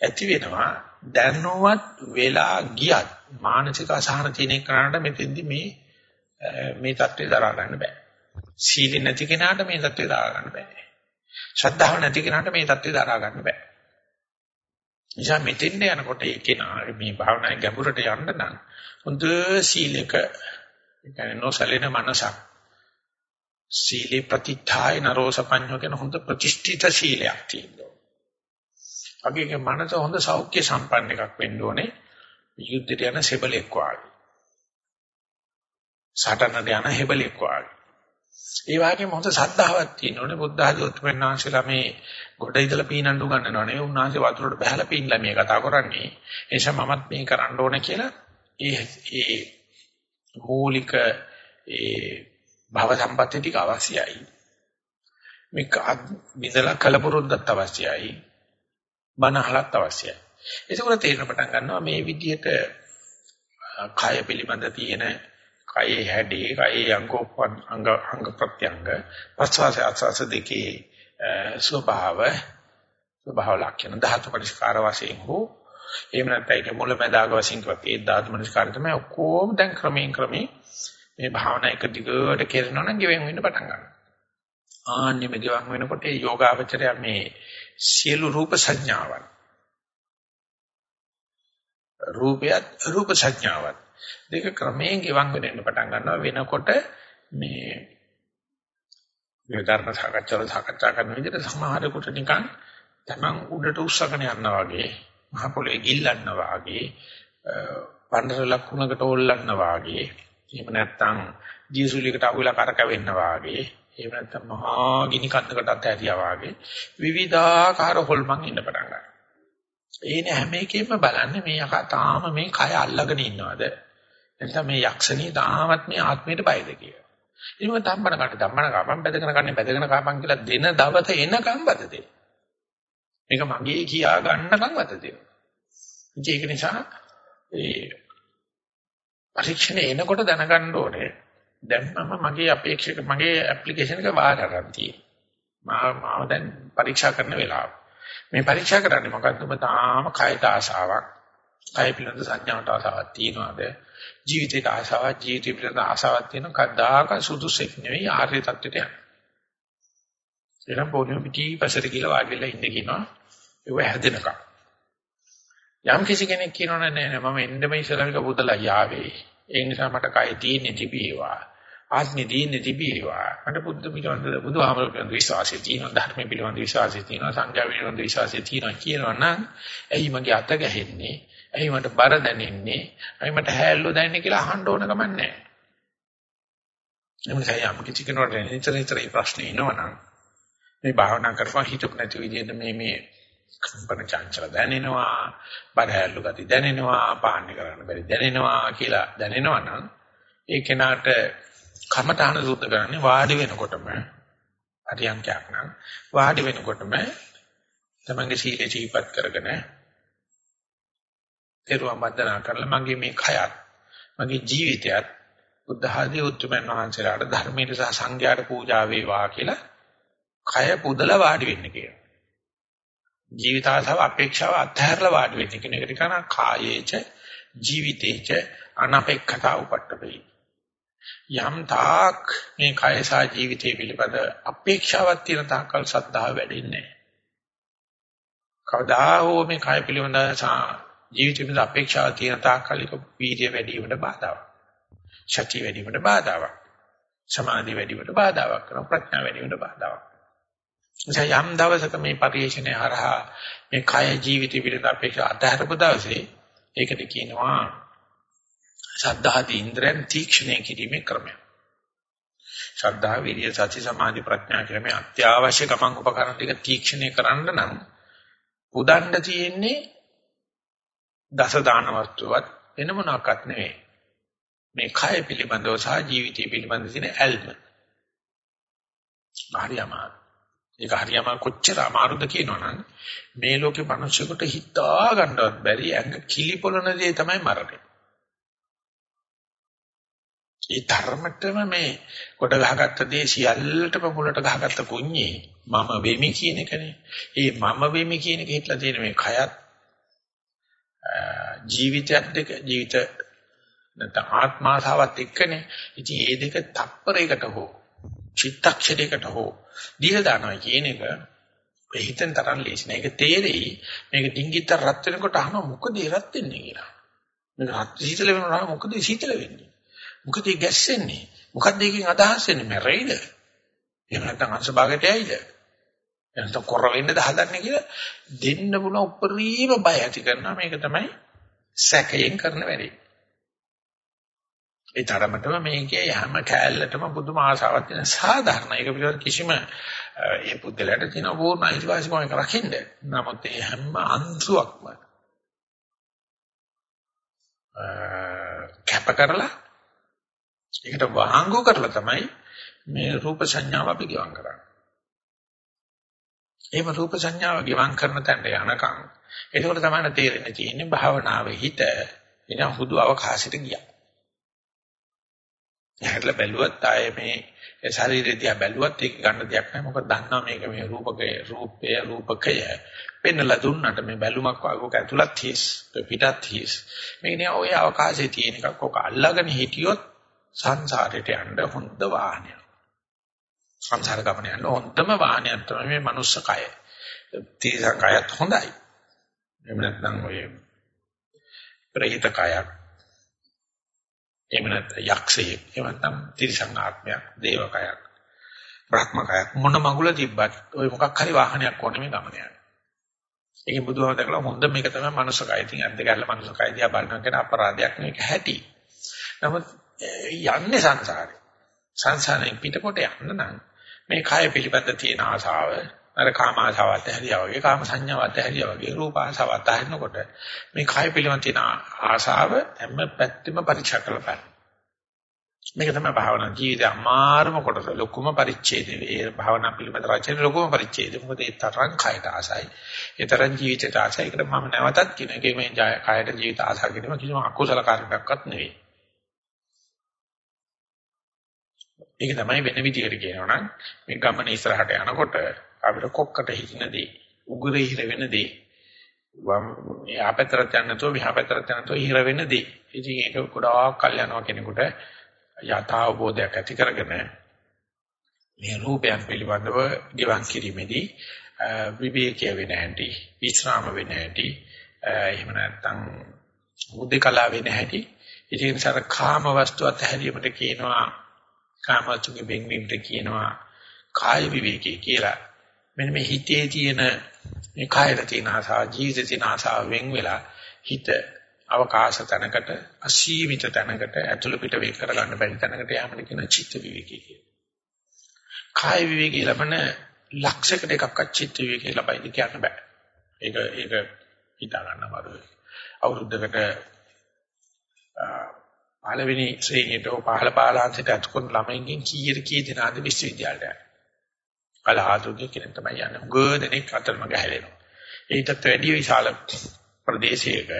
ඇති වෙනවා. දැනුවත් වෙලා ගියත් මානසික අසහන තියෙන කෙනාට මෙතෙන්දි මේ මේ தත්ත්වය දරා ගන්න බෑ. සීල නැති කෙනාට මේ தත්ත්වය දරා ගන්න බෑ. ශ්‍රද්ධාව නැති කෙනාට මේ தත්ත්වය දරා ගන්න බෑ. නිසා මෙතෙන්ට යනකොට ඒකේ මේ භාවනාවේ ගැඹුරට යන්න නම් හොඳ සීලක ඒ කියන්නේ නොසලෙන මනසක් සීලේ ප්‍රතිඨාය නරෝසපඤ්ඤෝ කියන හොඳ ප්‍රතිෂ්ඨිත සීලයක් තියෙනවා. අගේක මනස හොඳ සෞඛ්‍ය සම්පන්න එකක් වෙන්න ඕනේ. යුද්ධයට යන සෙබලෙක් වාගේ. සටනට යන හෙබලෙක් වාගේ. ඒ වගේම හොඳ ශ්‍රද්ධාවක් තියෙනෝනේ බුද්ධ ආදී උතුම්යන් වහන්සේලා මේ ගොඩ ඉඳලා පීනන්න උගන්වනවා නේ උන්වහන්සේ වතුරට බහලා පීනලා මේ කතා කරන්නේ. ඒ නිසා මමත් මේ කරන්න ඕනේ කියලා ඒ ඒ මූලික ඒ භව සම්පත්‍ය ටික අවශ්‍යයි. මේක විදලා කලපුරුද්දත් අවශ්‍යයි. බනහලත් අවශ්‍යයි. ඒකවල තේරෙන පටන් ගන්නවා මේ විදිහට කය පිළිබඳ තියෙන කයේ හැඩේ කයේ අංගෝපන් අංග අංග ප්‍රත්‍යංග පස්වාස ආස්වාස දෙකේ ස්වභාව ස්වභාව ලක්ෂණ ධාතු පරිස්කාර වශයෙන් හෝ එහෙම නැත්නම් ඒක මුලැමැදාග වශයෙන් කිව්වත් ඒ ධාතු පරිස්කාර තමයි ඔක්කොම දැන් ක්‍රමයෙන් ක්‍රමයෙන් මේ භාවනා එක දිගට කරනවා නම් ගෙවෙන් වෙන්න පටන් ගන්නවා. ආන්නෙම ගෙවන් වෙනකොට ඒ යෝගාවචරය මේ සියලු රූප සංඥාවන්. රූපයත් රූප සංඥාවත්. දෙක ක්‍රමයෙන් ගෙවන් වෙන්න පටන් ගන්නවා වෙනකොට මේ මේ ධර්ම සාකච්ඡාවල සාකච්ඡා කරන විදිහට සමහරෙකුට නිකන් තමන් උඩට උස්සගෙන යනවා වගේ මහ පොළේ ගිල්ලන්නවා වගේ පණ්ඩර ලකුණකට ඕල්ලන්නවා වගේ එහෙම නැත්නම් ජීසුලිකට අහුලා කරකවෙන්නවා වගේ එහෙම නැත්නම් මහා ගිනි කන්දකටත් ඇරියා වාගේ විවිධාකාර හොල්මන් ඉන්න පටන් ගන්නවා. ඒන හැම එකෙම බලන්නේ මේ යකා තාම මේ කය අල්ලගෙන ඉන්නවද? නැත්නම් මේ යක්ෂණී තාමත් මේ ආත්මයට බයද කියලා. ඉතින් මම ධම්මන කට ධම්මන කපම් බැදගෙන කන්නේ බැදගෙන කපම් කියලා දෙන දවස එනකම් බතදේ. මේක මගේ කියා ගන්නකම් බතදේ. ඒක නිසා ඒ පරීක්ෂණේ එනකොට දැනගන්න ඕනේ. දැන් මම මගේ අපේක්ෂක මගේ ඇප්ලිකේෂන් එක වාර කරන් තියෙන්නේ. මම දැන් පරීක්ෂා කරන වෙලාව. මේ පරීක්ෂා කරන්නේ මොකක්ද? ඔබ තාම කයට ආසාවක්, කය පිළිබඳ සංඥාවට ආසාවක් තියනවාද? ජීවිතේට ආසාවක්, ජීවිතය පිළිබඳ ආසාවක් තියෙන කද්දාක සුදුසෙක් නෙවෙයි ආර්ය தත්ත්වයට යන්න. එනම් පොණිය පිටිපසට කියලා වාඩිලා ඉන්න කියනවා. ඒව හැදෙනකම්. යම් කිසි කෙනෙක් කියනවනේ නෑ මම එන්නම ඉස්සරහට බුදලා යාවේ. ඒ නිසා මට කය තියෙන්නේ තිබේවා. ආත්මෙ තියෙන්නේ තිබේවා. මට බුද්ධ පිළිබඳ බුදුහාමරගේ විශ්වාසය තියෙනවා. ධර්ම පිළිබඳ විශ්වාසය තියෙනවා. සංඝයා පිළිබඳ විශ්වාසය තියෙනවා කියනවා නම් ඇයි මගේ අත ගැහෙන්නේ? ඇයි මට බර දැනෙන්නේ? ඇයි මට හැල්ලෝ දැනෙන්නේ කියලා අහන්න ඕන ගමන් නැහැ. එමුණයි යම් කිසි කෙනෙකුට නිතර නිතර මේ ප්‍රශ්නේ එනවනම් මේ භාවනා කරපුවා හිතක් නැති විදිහට මේ මේ කම්පන චංචල දැනෙනවා බඩහැල්ලු ගති දැනෙනවා පාන්නේ කරන්න බැරි දැනෙනවා කියලා දැනෙනවා නම් ඒ කෙනාට කමඨාන සුද්ධ කරන්නේ වාඩි වෙනකොටම අරියන්කයක් නම් වාඩි වෙනකොටම තමන්ගේ සීලය ජීවත් කරගෙන ඒරුවා වන්දනා කරලා මගේ මේ කයත් මගේ ජීවිතයත් බුද්ධ ආදී උතුම්යන් වහන්සේලාට ධර්මයට සහ සංඝයාට පූජා වේවා කියලා කය පුදලා වාඩි වෙන්න කියනවා. ජීවිත ආසාව අපේක්ෂාව අත්හැරලා වාඩි වෙන්න කියන එකට කරන කායේච ජීවිතේච අනපේක්ෂතා උපට්ඨපේ. යම් තාක් මේ කය සහ ජීවිතේ පිළිබඳ අපේක්ෂාවක් තියෙන තාක්කල් සද්ධාව වැඩෙන්නේ නැහැ. කවදා හෝ මේ කය පිළිබඳ ජීවිතේ පිළිබඳ අපේක්ෂාවක් තියෙන තාක්කල් ඒක වීර්ය වැඩි වීමට බාධාවක්. ශක්තිය වැඩි වීමට බාධාවක්. සමාධිය වැඩි වීමට බාධාවක් කරනවා ප්‍රඥාව වැඩි වීමට බාධාවක්. නිසා යම් දවසක මේ පරිශ්‍රණය හරහා මේ කය ජීවිත පිළිබඳ අපේක්ෂා අතහැරපු දවසේ ඒකට කියනවා ශ්‍රද්ධාදී ඉන්ද්‍රයන් තීක්ෂණය කිරීමේ ක්‍රමය. ශ්‍රද්ධා, විරිය, සති, සමාධි, ප්‍රඥා කියන මේ අත්‍යවශ්‍ය ගමන් උපකරණ ටික තීක්ෂණය කරන්න නම් උදන්න තියෙන්නේ දස දාන වස්තුවත් වෙන මොනක්වත් නෙවෙයි. මේ කය පිළිබඳව සහ ජීවිතය පිළිබඳව තියෙන ඇල්ම. හරි අමාරු. ඒක හරියම කොච්චර අමාරුද කියනවනම් මේ ලෝකේ මිනිස්සුන්ට හිතා ගන්නවත් බැරි ඇඟ කිලිපොළන දේ තමයි මරණය. ඒ ධර්මතම මේ කොට ගහගත්ත දේ සියල්ලටම මුලට ගහගත්ත කුඤ්ඤේ මම වෙමි කියන එකනේ. ඒ මම වෙමි කියන එක හිටලා තියෙන මේ කයත් ජීවිතයත් දෙක ජීවිත නැත්නම් ආත්මාසාවත් එක්කනේ. ඉතින් මේ දෙක තප්පරයකට හෝ චිත්තක්ෂණයකට හෝ දීලා දානවා කියන එක ඒ හිතෙන් තරම් ලේසි නෑ. ඒක තේරෙයි. මේක ඩිංගිත්ත රත් වෙනකොට අහන මොකද ඒ රත් වෙන්නේ කියලා. මේක රත් සීතල වෙනවා මොකද සීතල වෙන්නේ? මොකද ඒ ගැස්සෙන්නේ? මොකද්ද ඒකෙන් අදහස් වෙන්නේ? මැරෙයිද? එහෙම නැත්නම් අංශ භාගයට යයිද? එහෙනම් කොර වෙන්නද හදන්නේ කියලා දෙන්න පුළුවන් උපරිම බය ඇති කරනවා. මේක තමයි සැකයෙන් කරන වැඩේ. ඒ තරමටම මේකේ හැම කෑල්ලටම පුදුම ආශාවක් තියෙන සාධාරණ. ඒක පිළිබඳ කිසිම ඒ පුද්ගලයාට තියෙන පූර්ණ අයිතිවාසිකම එක රකින්න. නමුත් ඒ හැම අංශුවක්ම කැප කරලා ඒකට වහංගු කරලා තමයි මේ රූප සංඥාව අපි ගිවන් කරන්නේ. එහෙම රූප සංඥාව ගිවන් කරන තැනට යනකම් එතකොට තමයි තේරෙන්නේ තියෙන්නේ භාවනාවේ හිත එන හුදු අවකාශයට ගියා. හැරලා බැලුවත් ආයේ මේ ශරීරය දිහා බැලුවත් ඒක ගන්න දෙයක් නැහැ. මොකද දන්නවා මේක මේ රූපකය, රූපය, රූපකය. පෙන්නලා දුන්නට මේ බැලුමක් වගේ ඇතුළත් හිස්, පිටත් හිස්. මේ නේ ඔය අවකාශයේ තියෙන එකක් ඔක අල්ලගෙන හිටියොත් සංසාරයට යන්න හොඳ වාහනයක්. සංසාර ගමන යන හොඳම වාහනයක් තමයි මේ මනුස්ස කය. තීසං කයත් හොඳයි. එහෙම නැත්නම් ඔය ප්‍රහිත කයක් එහෙම නැත්නම් යක්ෂයෙක් එහෙම නැත්නම් තිරිසන් ආත්මයක් දේවකයක් බ්‍රහ්මකයක් මොන මඟුල තිබ්බත් ওই මොකක් හරි වාහනයක් ඕනේ මේ ගමන යන. ඒකේ බුදුහාම දැකලා හොඳ මේක තමයි මනුස්සකය. ඉතින් අත් දෙකල්ල මනුස්සකය දිහා බලනවා කියන අපරාධයක් නෙවෙයි හැටි. නමුත් යන්නේ සංසාරේ. සංසාරයෙන් පිටකොට යන්න නම් මේ කය පිළිබඳ තියෙන ආසාව අර කාම ආසාවත් ඇහැරියා වගේ කාම සංඥාවත් ඇහැරියා වගේ රූප ආසාවත් ඇහැරෙනකොට මේ කය පිළිබඳ තියෙන ආසාව හැම පැත්තෙම පරීක්ෂා කරලා බලන්න. මේක තමයි භාවනා ජීවිතය අමාරුම කොටස ලොකුම පරිච්ඡේදය. ඒ භාවනා පිළිබඳ රචන ලොකුම පරිච්ඡේදය. මොකද ඒ තරම් කයට ආසයි. ඒ තරම් ජීවිතයට ආසයි. ඒකට මම නැවතත් කියන එකේ මේ කයට ජීවිත ආසාව කියනවා කිසිම අකුසල කාර්යයක්වත් නෙවෙයි. ඒක තමයි වෙන විදිහට කියනවා නම් මේ ගමන ඉස්සරහට යනකොට අපිට කොක්කට හිටිනදී උගුරේ හිර වෙනදී වම් යාපතරත් යනතෝ විහාපතරත් යනතෝ හිර වෙනදී ඉතින් ඒක ගොඩාක් කල් යනවා කෙනෙකුට යථා අවබෝධයක් ඇති කරගෙන මේ රූපයන් පිළිබඳව ගිවන් කිරීමේදී විවේකී වෙන හැටි විස්රාම වෙන හැටි එහෙම නැත්නම් උද්දකලා වෙන හැටි. ඉතින් සර කාම වස්තු අතහැරීමට කියනවා කාමතුගේ බෙන්වීමට කියනවා කාය විවේකී කියලා මෙන්න මේ හිතේ තියෙන මේ කායයට තියෙන ආසාව ජීවිතේ තියෙන ආසාව වෙන් වෙලා හිත අවකාශ තැනකට අසීමිත තැනකට ඇතුළ පිට වේ කර ගන්න බැරි තැනකට යෑමට කියන චිත්ත විවේකී කියලා. කාය විවේකී ලබන ලක්ෂයකට එකක්වත් චිත්ත විවේකී ලබයිද කියන්න බෑ. ඒක ඒක හිතා ගන්න අමාරුයි. අවුරුද්දකට පළවෙනි ශ්‍රේණියට පහළ පාලාන්තයට අතුකොන් ළමයින්ගෙන් කීයට කී දෙනාද විශ්වවිද්‍යාලයට යන්නේ. කලහාතුගේ කෙනෙක් තමයි යන්නේ. ගොඩනෙක් අතරමඟ හැලෙනවා. ඊටත් වැඩි විශාල ප්‍රදේශයක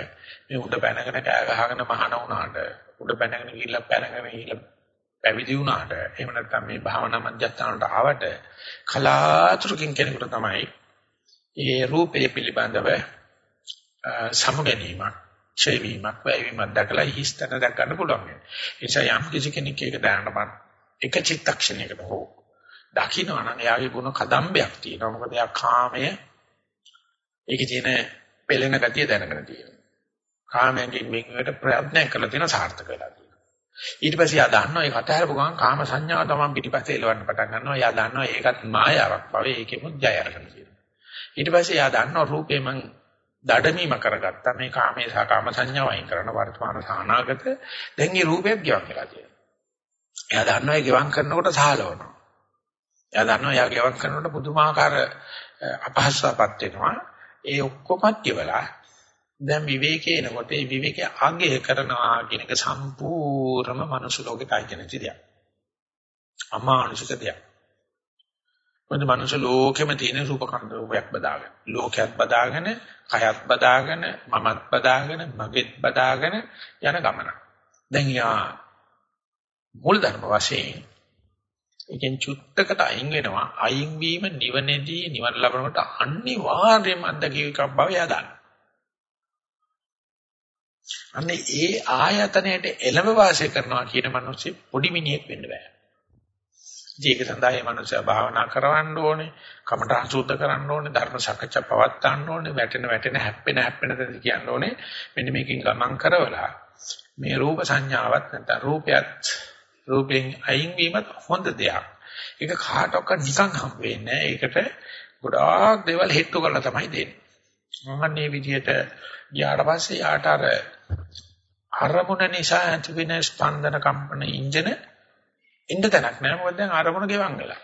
මේ උඩ පැනගෙන කෑ ගහගෙන මහාන වුණාට උඩ පැනගෙන ගිහිල්ලා පැනගෙන ගිහිල්ලා පැවිදි වුණාට එහෙම නැත්නම් මේ භාවනා මධ්‍යස්ථානට ආවට කලාතුරකින් කෙනෙකුට තමයි ඒ රූපේ පිළිබඳව සමුගැනීමක් ඡේවීමක් වේවීමක් දැකලා හිස්තන දැක ගන්න පුළුවන්. ඒ නිසා යම් කිසි කෙනෙක් ඒක දැනනම එක චිත්තක්ෂණයකට හෝ දකින්නවා නම් එයාගේ ගුණ කදම්බයක් තියෙනවා. මොකද එයා කාමය ඒකේ තියෙන පෙළෙන ගතිය දැනගෙන තියෙනවා. කාමයෙන් මේකට ප්‍රයත්න කරලා තියෙන සාර්ථක වෙලා තියෙනවා. ඊට පස්සේ යා දන්නවා ඒක අතහැරපු ගමන් කාම සංඥාව තමයි පිටිපස්සේ එලවන්න පටන් ගන්නවා. යා දන්නවා ඒකත් මායාවක් බව ඒකෙමුත් ජය අරගෙන තියෙනවා. ඊට පස්සේ යා දන්නවා රූපේ මං දඩමීම කරගත්තා මේ කාමයේ සහ කාම සංඥාව අයින් කරන වර්තමාන සානාගත දැන් මේ රූපයක් ගෙවන් වෙලා තියෙනවා. එයා දන්නවා ඒ ගෙවන් කරනකොට සහලවනවා. එයා දන්නවා එයා ගෙවන් කරනකොට පුදුමාකාර අපහසුතාවක් වෙනවා. ඒ ඔක්කොමත් ඉවලා දැන් විවේකේ එනකොට ඒ විවේකයේ අගය කරනවා කියන එක සම්පූර්ණම මනුස්ස ලෝකෙට අයිති නැති දෙයක්. අමානුෂික දෙයක්. මොකද මනුස්ස ලෝකෙම තියෙන රූප කන්ද රූපයක් බදාගෙන, ලෝකයක් බදාගෙන, කයත් බදාගෙන, මමත් බදාගෙන, මගෙත් බදාගෙන යන ගමන. දැන් යා මුල් ධර්ම වශයෙන් එකෙන් චුට්ටකට අයින් වෙනවා අයින් වීම නිවනේදී නිවන ලබනකොට අනිවාර්යයෙන්ම අත්දැකීමක් බව යදාන. අන්නේ ඒ ආයතනයට එළඹ වාසය කරනවා කියන මිනිස්සු පොඩි මිනිහෙක් වෙන්න බෑ. ඒක සඳහා මේ මිනිස්සයා භාවනා කරවන්න ඕනේ, කමඨං සූද්ධ කරන්න ඕනේ, ධර්ම සාකච්ඡා පවත්වන්න ඕනේ, වැටෙන වැටෙන හැප්පෙන හැප්පෙන දේ කියන්න ඕනේ. මෙන්න මේකෙන් ගමන් කරවලා මේ රූප සංඥාවත් නැත්නම් රූපයත් රූපෙන් අයින් වීමත් හොඳ දෙයක්. ඒක කාටවත් නිකන් හම් වෙන්නේ ඒකට ගොඩාක් දේවල් හේතු කරලා තමයි දෙන්නේ. මම මේ විදිහට ගියාට පස්සේ යාට අර අරමුණ නිසා ඇතිවෙන ස්පන්දන කම්පන ඉන්ජන ඉන්න තැනක් නෑ මොකද දැන් අරමුණ ගෙවන් වෙලා.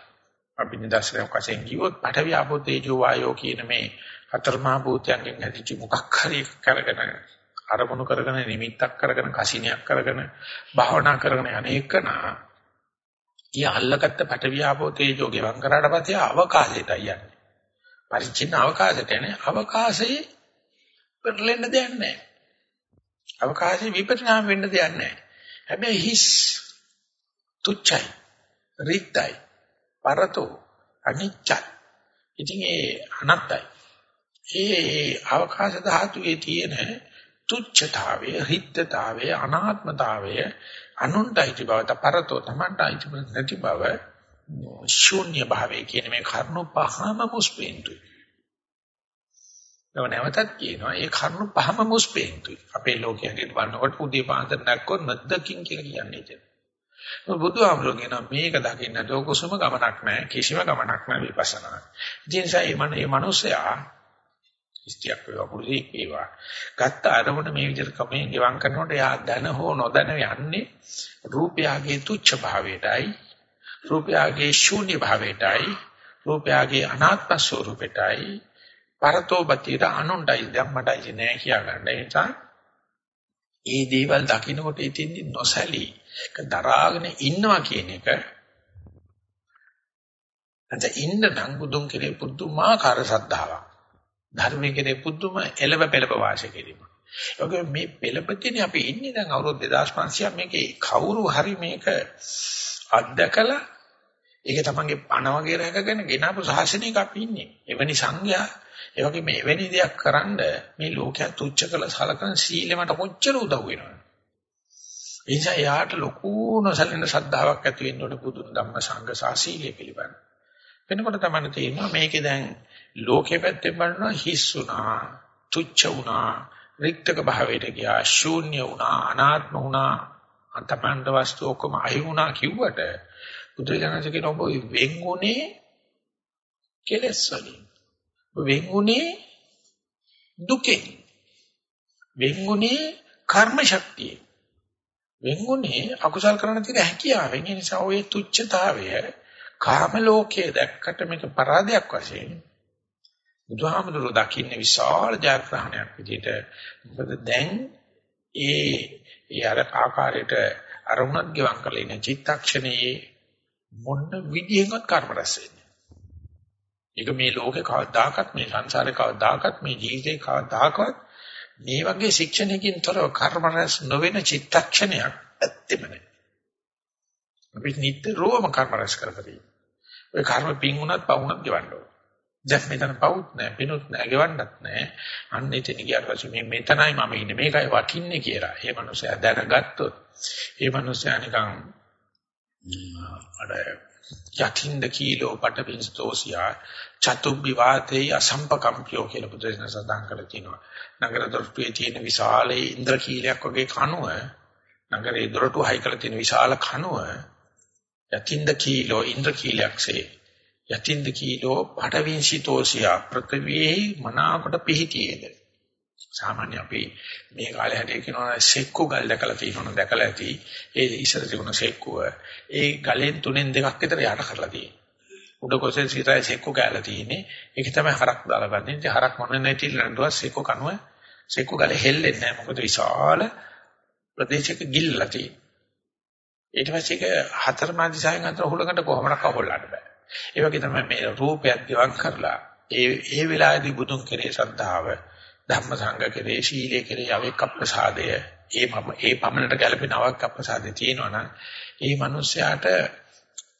අපි නිදර්ශනයක් වශයෙන් කිව්වොත් පඨවි ආපෝ තේජෝ වායෝ කියන මේ හතරමහා භූතයන්ගෙන් හැදිච්ච මොකක් හරි කරගෙන අරමුණු කරගෙන නිමිත්තක් කරගෙන කසිනියක් කරගෙන භාවනා කරගෙන අනේකනා කිය අල්ලගත්ත පටවියාපෝ තේජෝ ගෙවම් කරාට පස්සේ අවකාශයට යන්නේ. පරිචින්න අවකාශයට යන්නේ අවකාශයේ පෙරලෙන්න දෙයක් නැහැ. අවකාශයේ විපරිණාම වෙන්න දෙයක් නැහැ. හැබැයි හිස් තුච්චයි රිත්යි පරතෝ අනිච්චයි. ඉතින් ඒ අනත්තයි. ඒ අවකාශ ධාතුවේ තියෙන තුච්ඡතාවය, හිත්තතාවය, අනාත්මතාවය අනුන්ටයි බව තපරතෝ තමන්ටයි නැති බව ශූන්‍ය භාවය කියන මේ කරුණු පහම මුස්පෙන්තුයි. නැවතත් කියනවා ඒ කරුණු පහම මුස්පෙන්තුයි. අපේ ලෝකයේ බලනකොට උදේ පාන්දර නැක්කොත් නැද්දකින් කියලා කියන්නේ ඒක. බුදුහාමුදුරුවෝ කියනවා මේක දකින්න දෝකුසුම ගමනක් නැහැ කිසිම ගමනක් නැහැ විපස්සනා. ඒ නිසා මේ මනුස්සයා ස්ත්‍රියක් වේවා පුරුෂයෙක් වේවා ගත්ත අරමුණ මේ විදිහට කමෙන් ගෙවම් කරනකොට එයා දැන හෝ නොදැන යන්නේ රූපයගේ තුච්ඡ භාවයටයි රූපයගේ ශූන්‍ය භාවයටයි රූපයගේ අනාත්ම ස්වરૂපයටයි පරතෝ බතිර අනුණ්ඩයි ධම්මටයි නෑ කියා ගන්න. ඒ නිසා ඒ දේවල් දකින්නකොට ඉතින්දි නොසැලී ඒක දරාගෙන ඉන්නවා කියන එක නැත්නම් ඉන්න නම් බුදුන් කෙරේ පුදුමාකාර ශ්‍රද්ධාවක්. ධර්මයේ කෙරේ පුදුම එළව පෙළව වාසය කිරීම. ඒක මේ පෙළපතිනේ අපි ඉන්නේ දැන් අවුරුදු 2500 මේකේ කවුරු හරි මේක අත්දකලා ඒක තමන්ගේ පණ වගේ රැකගෙන ගෙනාපු ශාසනයක අපි ඉන්නේ. එවැනි සංඝයා ඒ වගේ මේ එවැනි දෙයක් කරන්න මේ ලෝකයා තුච්ච කළ සලකන සීලෙ මට කොච්චර උදව් වෙනවද? ඒ නිසා යාට ලොකු නොසලින ශ්‍රද්ධාවක් ඇති වෙන්න ඕනේ බුදුන් ධම්ම සංඝ සාසීලිය පිළිබඳ. වෙනකොට තමයි තේරෙනවා මේකේ දැන් ලෝකයේ පැත්තෙන් බලනවා හිස් වුණා, තුච්ච වුණා, රික්තක භාවයට ගියා, ශූන්‍ය වුණා, අනාත්ම වුණා, අන්තපන්ත වස්තු ඔක්කොම අයි වුණා කිව්වට බුදුරජාණන් කියන ඔබ වෙන්ුනේ කෙලස් වලින්. වෙන්ුනේ දුකෙන්. වෙන්ුනේ කර්ම ශක්තියෙන්. වෙන්ුනේ අකුසල් කරන තියෙන හැකියාවෙන්. ඒ නිසා ඔය තුච්ඡතාවය කාම ලෝකයේ දැක්කට මේක පරාදයක් වශයෙන් බුදුහාමුදුරුවෝ දකින්න විශාල ජයග්‍රහණයක් විදිහට මොකද දැන් ඒ ඒ අර ආකාරයට අරමුණක් ගෙවම් කරලා ඉන්න චිත්තක්ෂණයේ මොන විදිහෙන්වත් කර්ම රැස් වෙන්නේ. ඒක මේ ලෝකේ කවදාකවත් මේ සංසාරේ කවදාකවත් මේ ජීවිතේ කවදාකවත් මේ වගේ ශික්ෂණයකින් තොරව කර්ම රැස් නොවන චිත්තක්ෂණයක් ඇත්තෙම නැහැ. අපි නිතරම කර්ම රැස් කරපදී. ඔය කර්ම පින් උනත් පව් උනත් ගෙවන්න ඕන. දැන් මෙතන පවුත් නැහැ, පිනුත් නැහැ, ගෙවන්නත් නැහැ. අන්න එතන ගියාට පස්සේ මේ මෙතනයි මම ඉන්නේ, මේකයි වටින්නේ කියලා. ඒ මනුස්සයා දැනගත්තොත්, ඒ මනුස්සයා නිකන් අර යකින්ද කීලෝ පටවින්ස්තෝසියා චතුබ්බි වාතේ අසම්පකම්පියෝ කියලා බුදුරජාණන් සඳහන් කරලා තිනවා. නගර දොරටුවේ තියෙන විශාල ඉන්ද්‍ර කීලයක් වගේ කණුව නගරේ දොරටු හයි කරලා තියෙන විශාල කණුව යකින්ද කීලෝ ඉන්ද්‍ර කීලයක්සේ යතින්ද කීලෝ පටවින්සිතෝසියා පෘථිවියේ මනාකොට පිහිටියේද සාමාන්‍ය අපි මේ කාලේ හැටේ කියනවා සෙක්කු ගල් දැකලා තියෙනවා දැකලා ඇති. ඒ ඉස්සර තිබුණ සෙක්කුව. ඒ ගලෙන් තුනෙන් දෙකක් විතර යට කරලා තියෙනවා උඩ කොසේ සිටයි සෙක්කු ගෑලා තියෙන්නේ. ඒක තමයි හරක් දාලා ගන්න ඉතින් හරක් මොන නැති නඩුව සෙක්කු කනුව සෙක්කු ගල හෙල්ලෙන්නේ නැහැ. මොකද විශාල ප්‍රදේශයක ගිල්ලා තියෙන්නේ. ඊට පස්සේ ඒක හතර මාදි සායන් අතර හුලකට කොහොමද කවොල්ලන්න බෑ. ඒ වගේ තමයි මේ රූපයක් දිවක් කරලා ඒ ඒ වෙලාවේදී බුදුන් කෙරේ ශ්‍රද්ධාව ධම්ම සංඝ කෙරේ ශීලයේ කෙරේ අවෙක් අප්‍රසාදය ඒ මම ඒ පමණට ගැලපෙන අවක් අප්‍රසාදේ තියෙනවා නම් ඒ මිනිස්යාට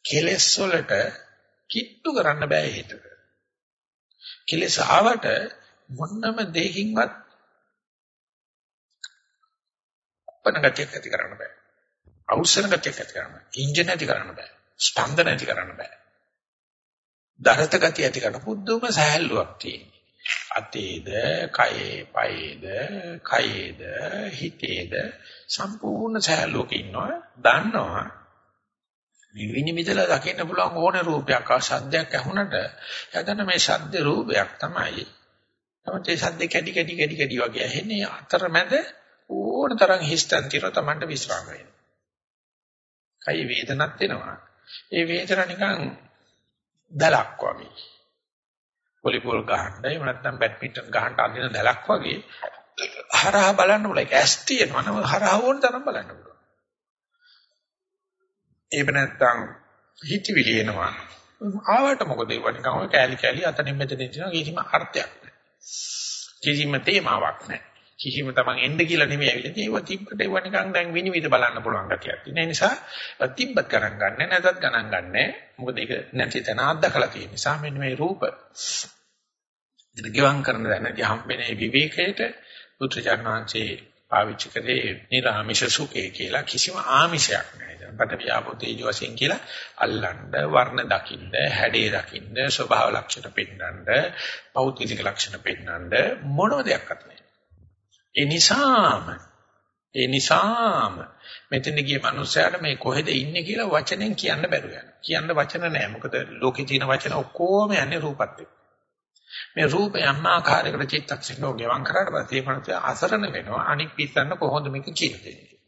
කෙලෙස් වලට කිට්ටු කරන්න බෑ හිතට. කෙලෙස් ආවට මොන්නම දෙයකින්වත් අපනගතියක් ඇති කරන්න බෑ. අවශ්‍යන ගතියක් ඇති කරන්න බෑ. ඉන්ජින ඇති කරන්න බෑ. ස්පන්දන ඇති කරන්න බෑ. දරත ගතිය ඇති කරන පුදුම සහැල්ලුවක් තියෙනවා. අතේද, කයේ, පයේද, කයේද, හිතේද සම්පූර්ණ සහැල්ලුවක ඉන්නවා. දන්නවා. මේ විනිවිදලා දකින්න පුළුවන් ඕනේ රූපයක් ආ ශබ්දයක් ඇහුනට යදන මේ ශබ්ද රූපයක් තමයි. තමයි මේ ශබ්ද කැඩි කැඩි කැඩි කැඩි වගේ ඇහෙන්නේ අතරමැද ඕන තරම් හිස්තන් තියන තමන්ට විශ්‍රාම වෙනවා. කයි වේදනක් වෙනවා. ඒ වේදන නිකන් දලක් වගේ. වොලිබෝල් ගහන්න එහෙම නැත්නම් බැඩ්මින්ටන් ගහන්න අදින දලක් වගේ හරහා බලන්න පුළුවන්. ඒක ඇස් තියෙනවා නම හරහා ඕන තරම් බලන්න පුළුවන්. එහෙම නැත්නම් හිතවිලි එනවා. ආවට මොකද ඒ වනිකම කෑලි කෑලි අතනින් මෙතනින් තියෙන කිසිම අර්ථයක් නැහැ. කිසිම තේමාවක් නැහැ. කිසිම තමන් එන්න කියලා නෙමෙයි ඇවිල්ලා තියෙන්නේ. ඒව තිබ්බට ඒව නිකන් දැන් විනිවිද බලන්න පුළුවන් ගතියක් තියෙන නිසා තිබ්බත් ගණන් ගන්න නැතත් ගණන් ගන්න මොකද ඒක නැති තැන අත්දකලා තියෙන නිසා මෙන්න මේ රූප ඉතින් කරන දැනදී හම්බෙන්නේ විවේකයට පුත්‍රජානනාංශේ පාවිච්චි කරේ නිරාමිෂ සුඛේ කියලා කිසිම ආමිෂයක් නැහැ. බට ව්‍යාපෝ තේජෝ වශයෙන් කියලා අල්ලන්න වර්ණ දකින්න හැඩේ දකින්න ස්වභාව ලක්ෂණ පෙන්වන්න පෞද්ගලික ලක්ෂණ පෙන්වන්න මොනෝ දෙයක්වත් නැහැ. ඒ නිසාම ඒ නිසාම මෙතන ගිය මනුස්සයාට මේ කොහෙද ඉන්නේ කියලා වචනෙන් කියන්න බැරුව යනවා. කියන්න වචන නැහැ. මොකද ලෝකේ තියෙන වචන ඔක්කොම යන්නේ රූපත් එක්ක. මේ රූපය යම් ආකාරයකට චිත්තක්ෂණෝ ගෙවම් කරාට පස්සේ මනුස්සය අසරණ වෙනවා. අනික් පිස්සන්න කොහොමද මේක කියලා දෙන්නේ?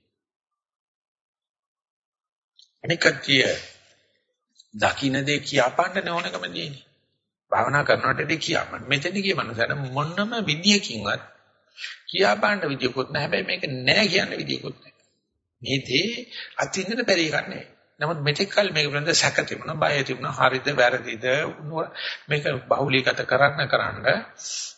අනිකතිය දකින්න දේ කියාපන්න ඕනකම දෙන්නේ. භාවනා කරනකොටදී කියපන්න. මෙතනදී කිය මනසට මොනම විදියකින්වත් කියාපන්න විදියකුත් නැහැ. හැබැයි මේක නෑ කියන විදියකුත් නැහැ. මේ දේ අතින්නට බැරි එකක් නෙවෙයි. නමුත් මෙතෙක් කල මේක පිළිබඳ සැක තිබුණා, බය තිබුණා, හරිද වැරදිද මේක බහුලීගත කරන්න කරන්න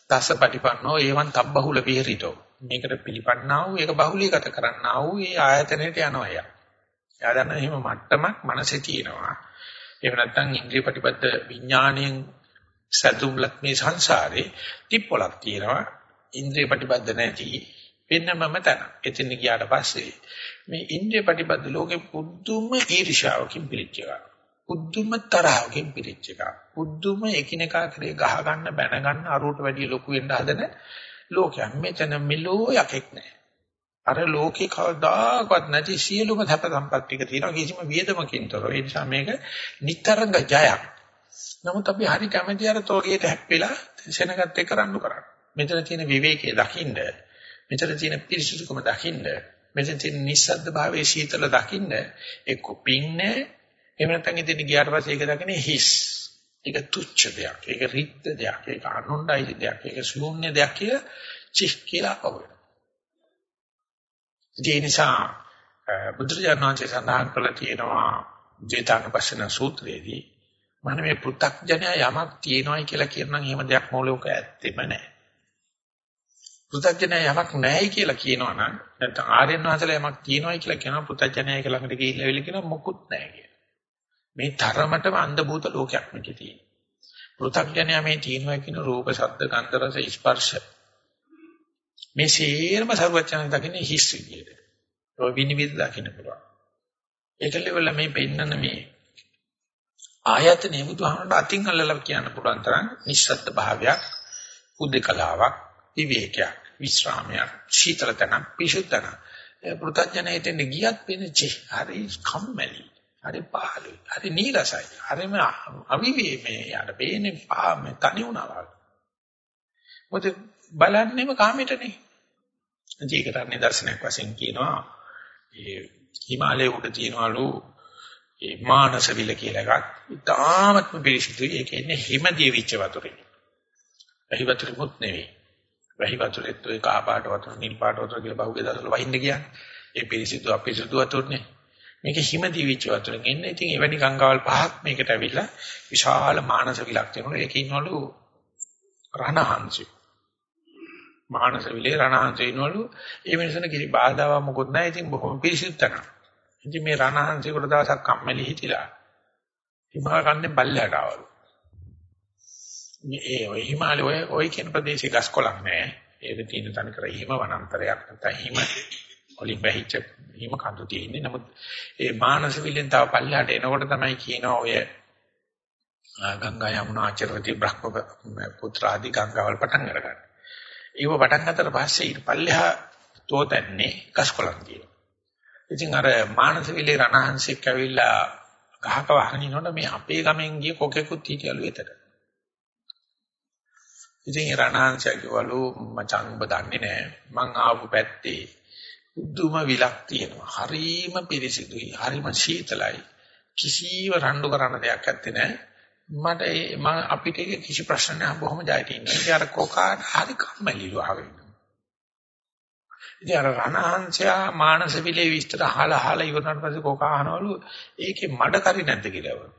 දසපටිපන්නෝ ඒවන් තබ්බහුල විහෙරිතෝ. මේකට පිළිපන්නා වූ ඒක බහුලීගත කරන්නා වූ ඒ ආයතනයට යනවා යා. එයා දන්න එහෙම මට්ටමක් මනසේ තියෙනවා. එහෙම නැත්නම් ඉන්ද්‍රිය ප්‍රතිපද විඥාණයෙන් සතුම්ලත් මේ සංසාරේ තිප්පලක් තියෙනවා. ඉන්ද්‍රිය ප්‍රතිපද නැති වෙනමම තැන. එතන ගියාට පස්සේ මේ ඉන්ද්‍රිය ප්‍රතිපද ලෝකෙ පුදුම ඊර්ෂාවකින් පිළිච්ච එකක්. පුදුම තරහකින් පිළිච්ච එකක්. පුදුම එකිනෙකා කරේ ගහ ගන්න බැන ගන්න අරුවට වැඩිය ලොකු වෙන්න හදන ලෝකයක්. මෙතන මෙලෝ යකෙක් නැහැ. අර ලෝකේ කවදාකවත් නැති සියලුම සැප සම්පත් ටික තියෙනවා කිසිම වියදමකින් තොරව. ඒ නිසා මේක නිතරම ජයක්. නමුත් අපි හරි කැමැති අර තෝගේට හැප්පෙලා සෙනගත් එක රණ්ඩු කරන්න. මෙතන තියෙන විවේකයේ දකින්න, මෙතන තියෙන පිරිසුදුකම දකින්න, මෙතන තියෙන නිස්සද්ද භාවයේ සීතල දකින්න එක්ක පින්නේ එහෙම නැත්නම් ඉතින් ගියාට පස්සේ ඒක දකින්නේ හිස්. ඒක තුච්ච දෙයක්. ඒක රිද්ද දෙයක්. ඒක අනුණ්ඩයි දෙයක්. ඒක ශූන්‍ය දෙයක් කියලා චිස් කියලා කවුරු. ඒ නිසා බුදුරජාණන් වහන්සේ සඳහන් කළා තියෙනවා ජේතානුපස්සන සූත්‍රයේදී මම මේ පෘථග්ජනය යමක් තියෙනවායි කියලා කියනනම් එහෙම දෙයක් මොලෝක ඇත්තෙම නැහැ. පෘථග්ජනය යමක් නැහැයි කියලා කියනවා නම් නැත්නම් ආර්යයන් වහන්සේලා යමක් තියෙනවායි කියලා කියනවා පෘථග්ජනය කියලා ළඟට ගිහිල්ලා වෙල කියනවා මොකුත් නැහැ කියලා. මේ තරමටම අන්ධ භූත ලෝකයක් මේකේ තියෙනවා. පෘථග්ජනය මේ තියෙනවා කියන රූප, ශබ්ද, ගන්ධ, රස, ස්පර්ශ මේ සියරම සර්වචන දකින්නේ හිස් විදියට. ඔය විනිවිද දකින්න පුළුවන්. ඒකලෙවල මේ පෙන්නන මේ ආයතනේ බුදුහාමරට අතින් අල්ලලා කියන්න පුළුවන් තරම් නිස්සද්ද භාවයක්, උද්දකලාවක්, විවේකයක්, විශ්‍රාමයක්, සීතලතන, පිසුතන. ඒ පෘථජනයටෙන් ගියත් වෙන්නේ හරි කම්මැලි. හරි පහළුයි. හරි නීරසයි. හරිම අවිවේ මේ යාට බේනේ පා මේ තනි වුණා වගේ. මොකද බලන්නේම කාමයටනේ. ඒකට නිදර්ශනයක් වශයෙන් කියනවා ඒ හිමාලයේ උඩ තියනවලු ඒ මානසවිල කියලා එකක්. ඉතාමත්ම පිරිසිදුයි. ඒක එන්නේ හිම දිවිච්ච වතුරේ. වැහි වතුරෙමුත් නෙවෙයි. වැහි වතුරෙත් ඔය කහ පාට වතුර, නිල් පාට වතුර කියලා බහුවේ දසල වහින්න කියන්නේ. ඒ පිරිසිදු අපිරිසිදු වතුරනේ. මේක හිම දිවිච්ච වතුරෙන් එන්නේ. ඉතින් එවැනි ගංගාවල් පහක් මේකට ඇවිල්ලා විශාල මානසවිලක් තියෙනවා. ඒකේ ඉන්නවලු රණහංසය. මානසවිලේ රණහංසය ඉන්නවලු. ඒ මිනිස්සුන කිසි බාධාවක් මොකොත් නැහැ. ඉතින් බොහොම පිරිසිදු තැනක්. ඉතින් මේ රණහංසයකට දවසක් කම්මැලි හිටිලා හිමා කන්නේ බල්ලයට ආවලු. මේ ඔය හිමාලය ඔය ඔය කියන ප්‍රදේශේ ගස් කොළක් නැහැ. ඒක තියෙන තැන කර හිම වනාන්තරයක් නැත්නම් හිම වලින් බැහිච්ච හිම කඳු තියෙන්නේ. නමුත් ඒ මානස විලෙන් තව පල්ලයට එනකොට තමයි කියනවා ඔය ගංගා යමුනා ආචරවති බ්‍රහ්ම පුත්‍ර ආදී ගංගාවල් පටන් අරගන්න. ඒව පටන් ගන්නතර පස්සේ ඊට පල්ලෙහා තෝතන්නේ ගස් කොළක් තියෙනවා. ඉතින් අර මානස විලේ රණහංසෙක් ඇවිල්ලා ගහක වහගෙන ඉනොට මේ අපේ ගමෙන් ගිය කොකෙකුත් හිටියලු එතන. ඉතින් රණහංසය කිව්වලු මචං ඔබ දන්නේ නැහැ මං ආපු පැත්තේ උද්දුම විලක් තියෙනවා. හරීම පිරිසිදුයි. හරීම සීතලයි. කිසිව රණ්ඩු කරන්න දෙයක් නැත්තේ නෑ. මට මම අපිට කිසි ප්‍රශ්න නැහැ බොහොම ජයට ඉන්නවා. ඉතින් අර කොකාට හරි කම්මැලිලු ආවෙන්න. ඉතින් අර රණහංසයා මානස විලේ විස්තර අහලා අහලා ඉවරනට පස්සේ කොකා අහනවලු ඒකේ මඩ කරි නැද්ද කියලා.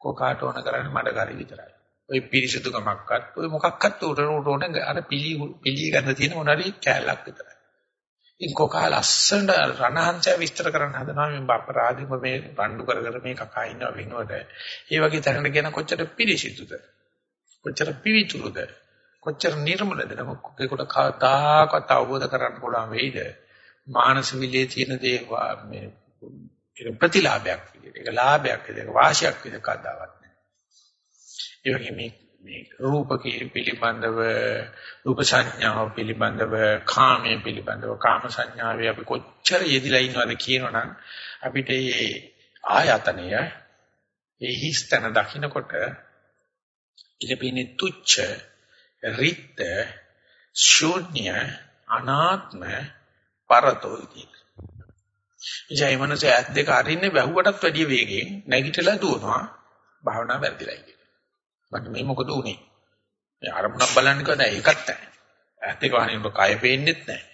කොකාට ඕන කරන්නේ මඩ කරි විතරයි. ඔය පිරිසිදුකමක්වත් ඔය මොකක්වත් උඩ උඩ උඩ අර පිලි පිලි ගන්න තියෙන මොනරි කැලක් විතරයි. ඉතින් කොකා ලස්සනට රණහංසයා විස්තර කරන්න හදනවා මේ අපරාධිම මේ රණ්ඩු කර කර මේ කකා ඉන්නව වෙනවද. ඒ වගේ තැනකට කියන කොච්චර පිරිසිදුද. කොච්චර පිවිතුරුද. කොච්චර නිර්මලද නමුත් ඒකට කවදාකවත් අවබෝධ කරගන්න පුළුවන් වෙයිද මානස විලේ තියෙන දේ මේ ඒක ප්‍රතිලාභයක් විදිහට ඒක ලාභයක් විදිහට ඒක වාසියක් විදිහට කද්දාවත් නැහැ ඒ වගේ මේ මේ රූපකේ පිළිබඳව රූප සංඥාව පිළිබඳව කාමයේ පිළිබඳව කාම සංඥාවේ අපි කොච්චර යෙදිලා ඉන්නවද කියනවනම් අපිට මේ ආයතනය ඒ හිස්තන දකින්නකොට ඉලපිනේ තුච්ච රිත් ශූන්‍ය අනාත්ම පරතෝ එනිසා මේ මනස ඇස් දෙක අරින්නේ වැහුවටත් වැඩිය වේගයෙන් නැගිටලා දුවනවා. භාවනා වැරදිලා කියන්නේ. මට මේ මොකද උනේ? මේ අරමුණක් බලන්න කිව්වද ඒකත් නැහැ. ඇස් දෙක වහනින්න කය පේන්නෙත් නැහැ.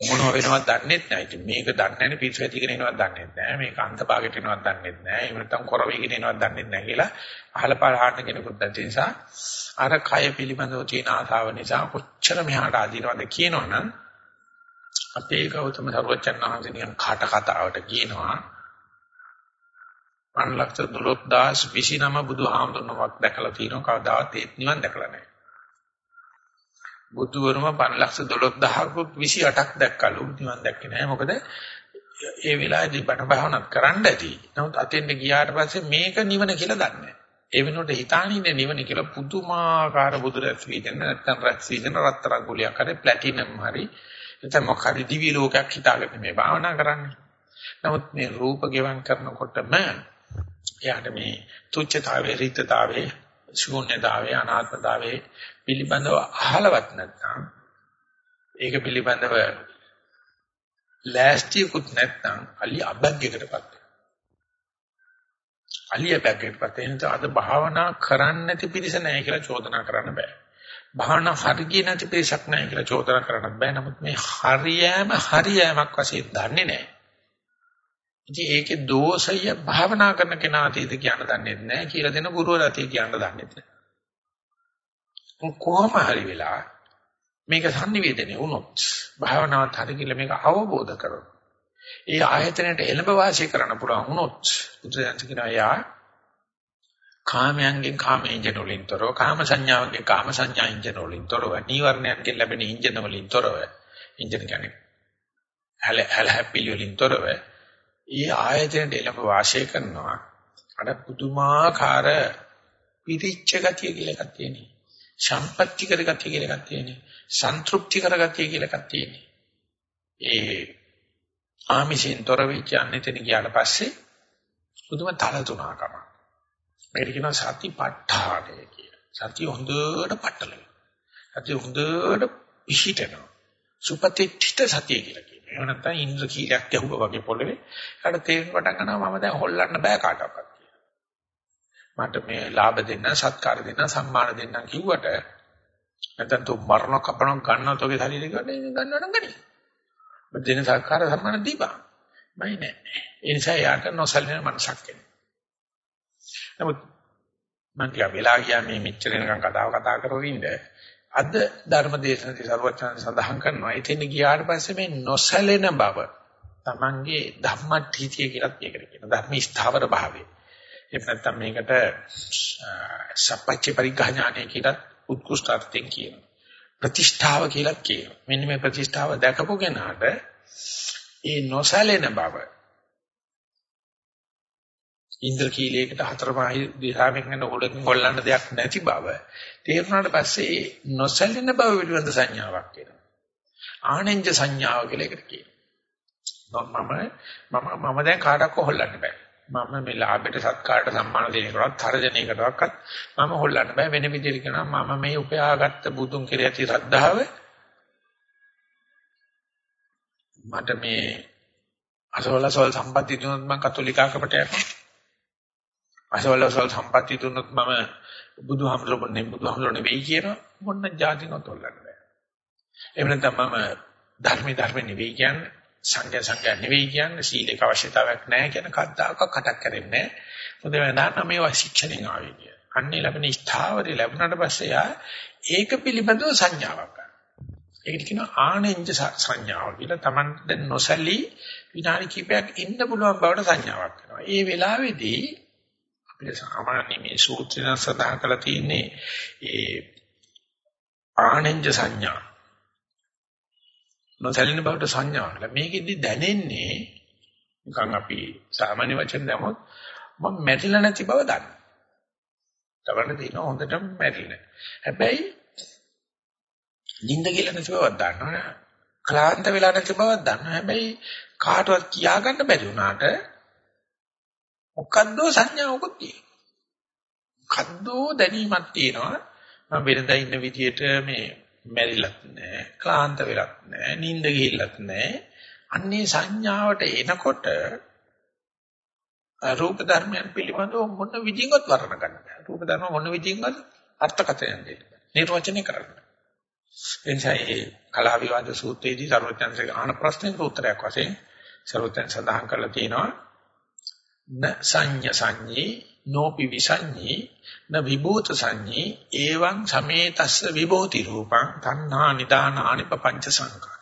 මොනව වෙනවද දන්නේ නැහැ. ඉතින් මේක දන්නේ නැහැ පිස්සු ඇතිගෙන එනවද දන්නේ නැහැ. මේක අන්තභාගයට එනවද දන්නේ නැහැ. එහෙම නැත්නම් කොර වේගෙන එනවද දන්නේ නැහැ කියලා අහලපාහාට කෙනෙකුට නැති නිසා අර කය පිළිබඳව තියෙන ආසාව නිසා කොච්චර මෙහාට ආදීනවද කියනවනම් අපේ ගෞතම සර්වචන් වහන්සේ නිකන් කාට කතාවට කියනවා 512029 බුදුහාමුදුරුවෝක් දැකලා තියෙනවා කවදාවත් ඒත් නිවන් දැකලා නැහැ. බුදුවරුම 512000ක 28ක් දැක්කලු නිවන් දැක්කේ නැහැ. මොකද ඒ වෙලාවේදී බණ භාවනාත් කරන්න ඇති. නමුත් අතෙන්ට ගියාට පස්සේ මේක නිවන කියලා දන්නේ නැහැ. ඒ වෙනුවට හිතානින්නේ නිවන කියලා පුදුමාකාර බුදු රැස් වීදෙන නැත්නම් රැස් වීදෙන රත්තරන් ගුලියක් හරි ප්ලැටිනම් හරි නැත්නම් මොකක් හරි දිවි ලෝකයක් හිතාගෙන මේ භාවනා කරන්නේ. නමුත් මේ රූප ගෙවම් කරනකොටම එයාට මේ තුච්ඡතාවයේ රිතතාවයේ ශූන්‍යතාවයේ අනාත්මතාවයේ පිළිබඳව අහලවත් නැත්නම් ඒක පිළිබඳව ලෑස්තියකුත් නැත්නම් අලි අබැග්ගයකටපත් අලිය බැග්ගයකටපත් වෙන අද භාවනා කරන්න නැති පිරිස නැහැ කියලා චෝදනා කරන්න බෑ. භාවනා හරිය නැති පිරිසක් නැහැ කියලා චෝදනා කරන්න බෑ. නමුත් මේ හරියෑම හරියෑමක් වශයෙන් දන්නේ නැහැ. ඉතින් ඒකේ දෝෂය භාවනා කරන කෙනා තීද කියන්න දන්නේ නැහැ කියලා දෙන ගුරුවරයා තී කියන්න දන්නේ නැහැ. කොහොම හරි වෙලා මේක sannivedana වුණොත් භාවනාවත් හරි කියලා මේක අවබෝධ කරගන්න. ඒ ආයතනයට එළඹ වාසය කරන්න පුළුවන් වුණොත් බුදුසසුන කියනවා යා කාමයන්ගෙන් කාම ඉන්ජන වලින් තොරව කාම සංඥාවන්ගෙන් කාම සංඥා ඉන්ජන වලින් තොරව නීවරණයන්ගෙන් ලැබෙන ඉන්ජන වලින් තොරව ඉන්ජන කියන්නේ හැල හැල හැපිලි වලින් තොරව ඊ ආයතනයට එළඹ වාසය කරනවා අර පුදුමාකාර පිරිච්ච ගතිය කියලා එකක් තියෙනවා සම්පත්‍ති කරගතිය කියලා එකක් තියෙනවා. සන්තුෂ්ටි කරගතිය කියලා එකක් තියෙනවා. ඒ ආමිෂෙන් තොර වෙච්ච අනිතෙන ගියාට පස්සේ පුදුම තල තුනකම. මේක කියනවා සතිපට්ඨානය කියලා. සතිය හොඳට පටල සතිය හොඳට පිහිටනවා. සුපතිච්ඨිත සතිය කියලා කියනවා. එහෙම නැත්නම් ඉන්ද්‍ර කීලයක් ගැහුවා වගේ පොළවේ. ඒකට තේරෙන්න පටන් ගන්නවා මම දැන් හොල්ලන්න බෑ කාටවත්. මට මේ ලාභ දෙන්න, සත්කාර දෙන්න, සම්මාන දෙන්න කිව්වට නැත්නම් තු මරණ කපණ ගන්නත් ඔගේ ශරීරය ගන්න ගන්නව නම් ගනි. දෙන සත්කාර සම්මාන දීපා. මයි නෑ. ඒ නිසා යාට නොසලින මනසක් එන්නේ. නමුත් මම කිය වෙලා ගියා මේ මෙච්චර වෙනකන් කතාව කතා කරගෙන ඉන්න. අද ධර්ම දේශනාවේ සර්වචන් සඳහන් කරනවා. එතෙන් ගියාට පස්සේ මේ නොසැලෙන බව තමන්ගේ ධම්මට්ඨිතිය කියලා ඒකට කියනවා. ධර්ම ස්ථාවර භාවය. එහෙම නැත්නම් මේකට සප්පච්ච පරිග්‍රහණය කියලා උත්කෘෂ්ඨ අර්ථයෙන් කියනවා. ප්‍රතිෂ්ඨාව කියලා කියනවා. මෙන්න මේ ප්‍රතිෂ්ඨාව දැකපු කෙනාට ඒ නොසැලෙන බව ඉන්ද්‍ර කීලයකට හතරමහයි දිහාවෙන් යන උඩකින් ගොල්ලන්න දෙයක් නැති බව තේරුණාට පස්සේ නොසැලෙන බව පිළිබඳ සංඥාවක් එනවා. ආනෙන්ජ සංඥාව කියලා එකට කියනවා. මම මම මම දැන් කාටවත් හොල්ලන්න බෑ. මම මේ ලාභයට සත්කාරට සම්මාන දෙනකොටත් තරජනයකටවත් මම හොල්ලන්න බෑ වෙන විදිහට කියනවා මම මේ උපයාගත්ත බුදුන් කෙරෙහි ඇති ශ්‍රද්ධාව මට මේ අසවලසවල් සම්පත්තිය දුන්නොත් මම කතෝලිකාකපට යනවා අසවලසවල් සම්පත්තිය දුන්නොත් මම බුදුහාමුදුරුවෝ බුදුහාමුදුරුවෝ නෙවෙයි කියනවා මොන්න જાතිනොත් හොල්ලන්න බෑ එහෙම නැත්නම් මම ධර්මي ධර්ම නෙවෙයි කියන්නේ සංඝ සංඝ නෙවෙයි කියන්නේ සීලේක අවශ්‍යතාවයක් නැහැ කියන කද්දාක කටක් කරන්නේ මොකද වෙනාන මේවා ශික්ෂණෙන් ආවේ කිය. අන්නේ ලැබෙන ස්ථාවරය ලැබුණාට පස්සේ යා ඒක පිළිබඳව සංඥාවක් ගන්න. ඒකට කියනවා ආනෙන්ජ සංඥාව කියලා. Taman නොසැලී විනාඩි කිහිපයක් ඉන්න පුළුවන් බවට සංඥාවක් කරනවා. ඒ වෙලාවේදී අපිට සාමාන්‍ය මේ සූත්‍රය සඳහන් කරලා තියෙන්නේ ඒ ආනෙන්ජ සංඥා නොසැලෙන බවට සංඥාවක්. මේකෙදි දැනෙන්නේ නිකන් අපි සාමාන්‍ය වචන දැම්මොත් මම මැරිලා නැති බව දන්නවා. තවන්න තියෙනවා හොඳටම මැරිලා. හැබැයි නිින්ද කියලා නැති බවක් දන්නවා. ක්ලාන්ත වෙලා නැති බවක් දන්නවා. හැබැයි කාටවත් කියාගන්න බැරි වුණාට මොකද්ද සංඥාවකුත් තියෙනවා. මොකද්ද දැනීමක් තියෙනවා. මම වෙනදා ඉන්න විදියට මේ මැරිලත් නැහැ, ක්ලාන්ත වෙලත් නැහැ, නිින්ද ගිහිල්ලත් නැහැ. අන්නේ සංඥාවට එනකොට රූප ධර්මයන් පිළිබඳව මොන විදිහකට වර්ණන ගන්න බෑ. රූප ධර්ම මොන විදිහකට අර්ථකථනයක් දෙන්න. නිර්වචනය කරන්න. එනිසා මේ කලා විවාද සූත්‍රයේදී සර්වඥාන්සේ අහන ප්‍රශ්නෙට උත්තරයක් වශයෙන් සර්වඥයන් සඳහන් කරලා තියෙනවා න සංඤ සංඤී නෝපි විසඤ්ඤී න විභූත සංඤී එවං සමේතස්ස විභූති රූපං තණ්හා නිදානානි පపంచ සංකා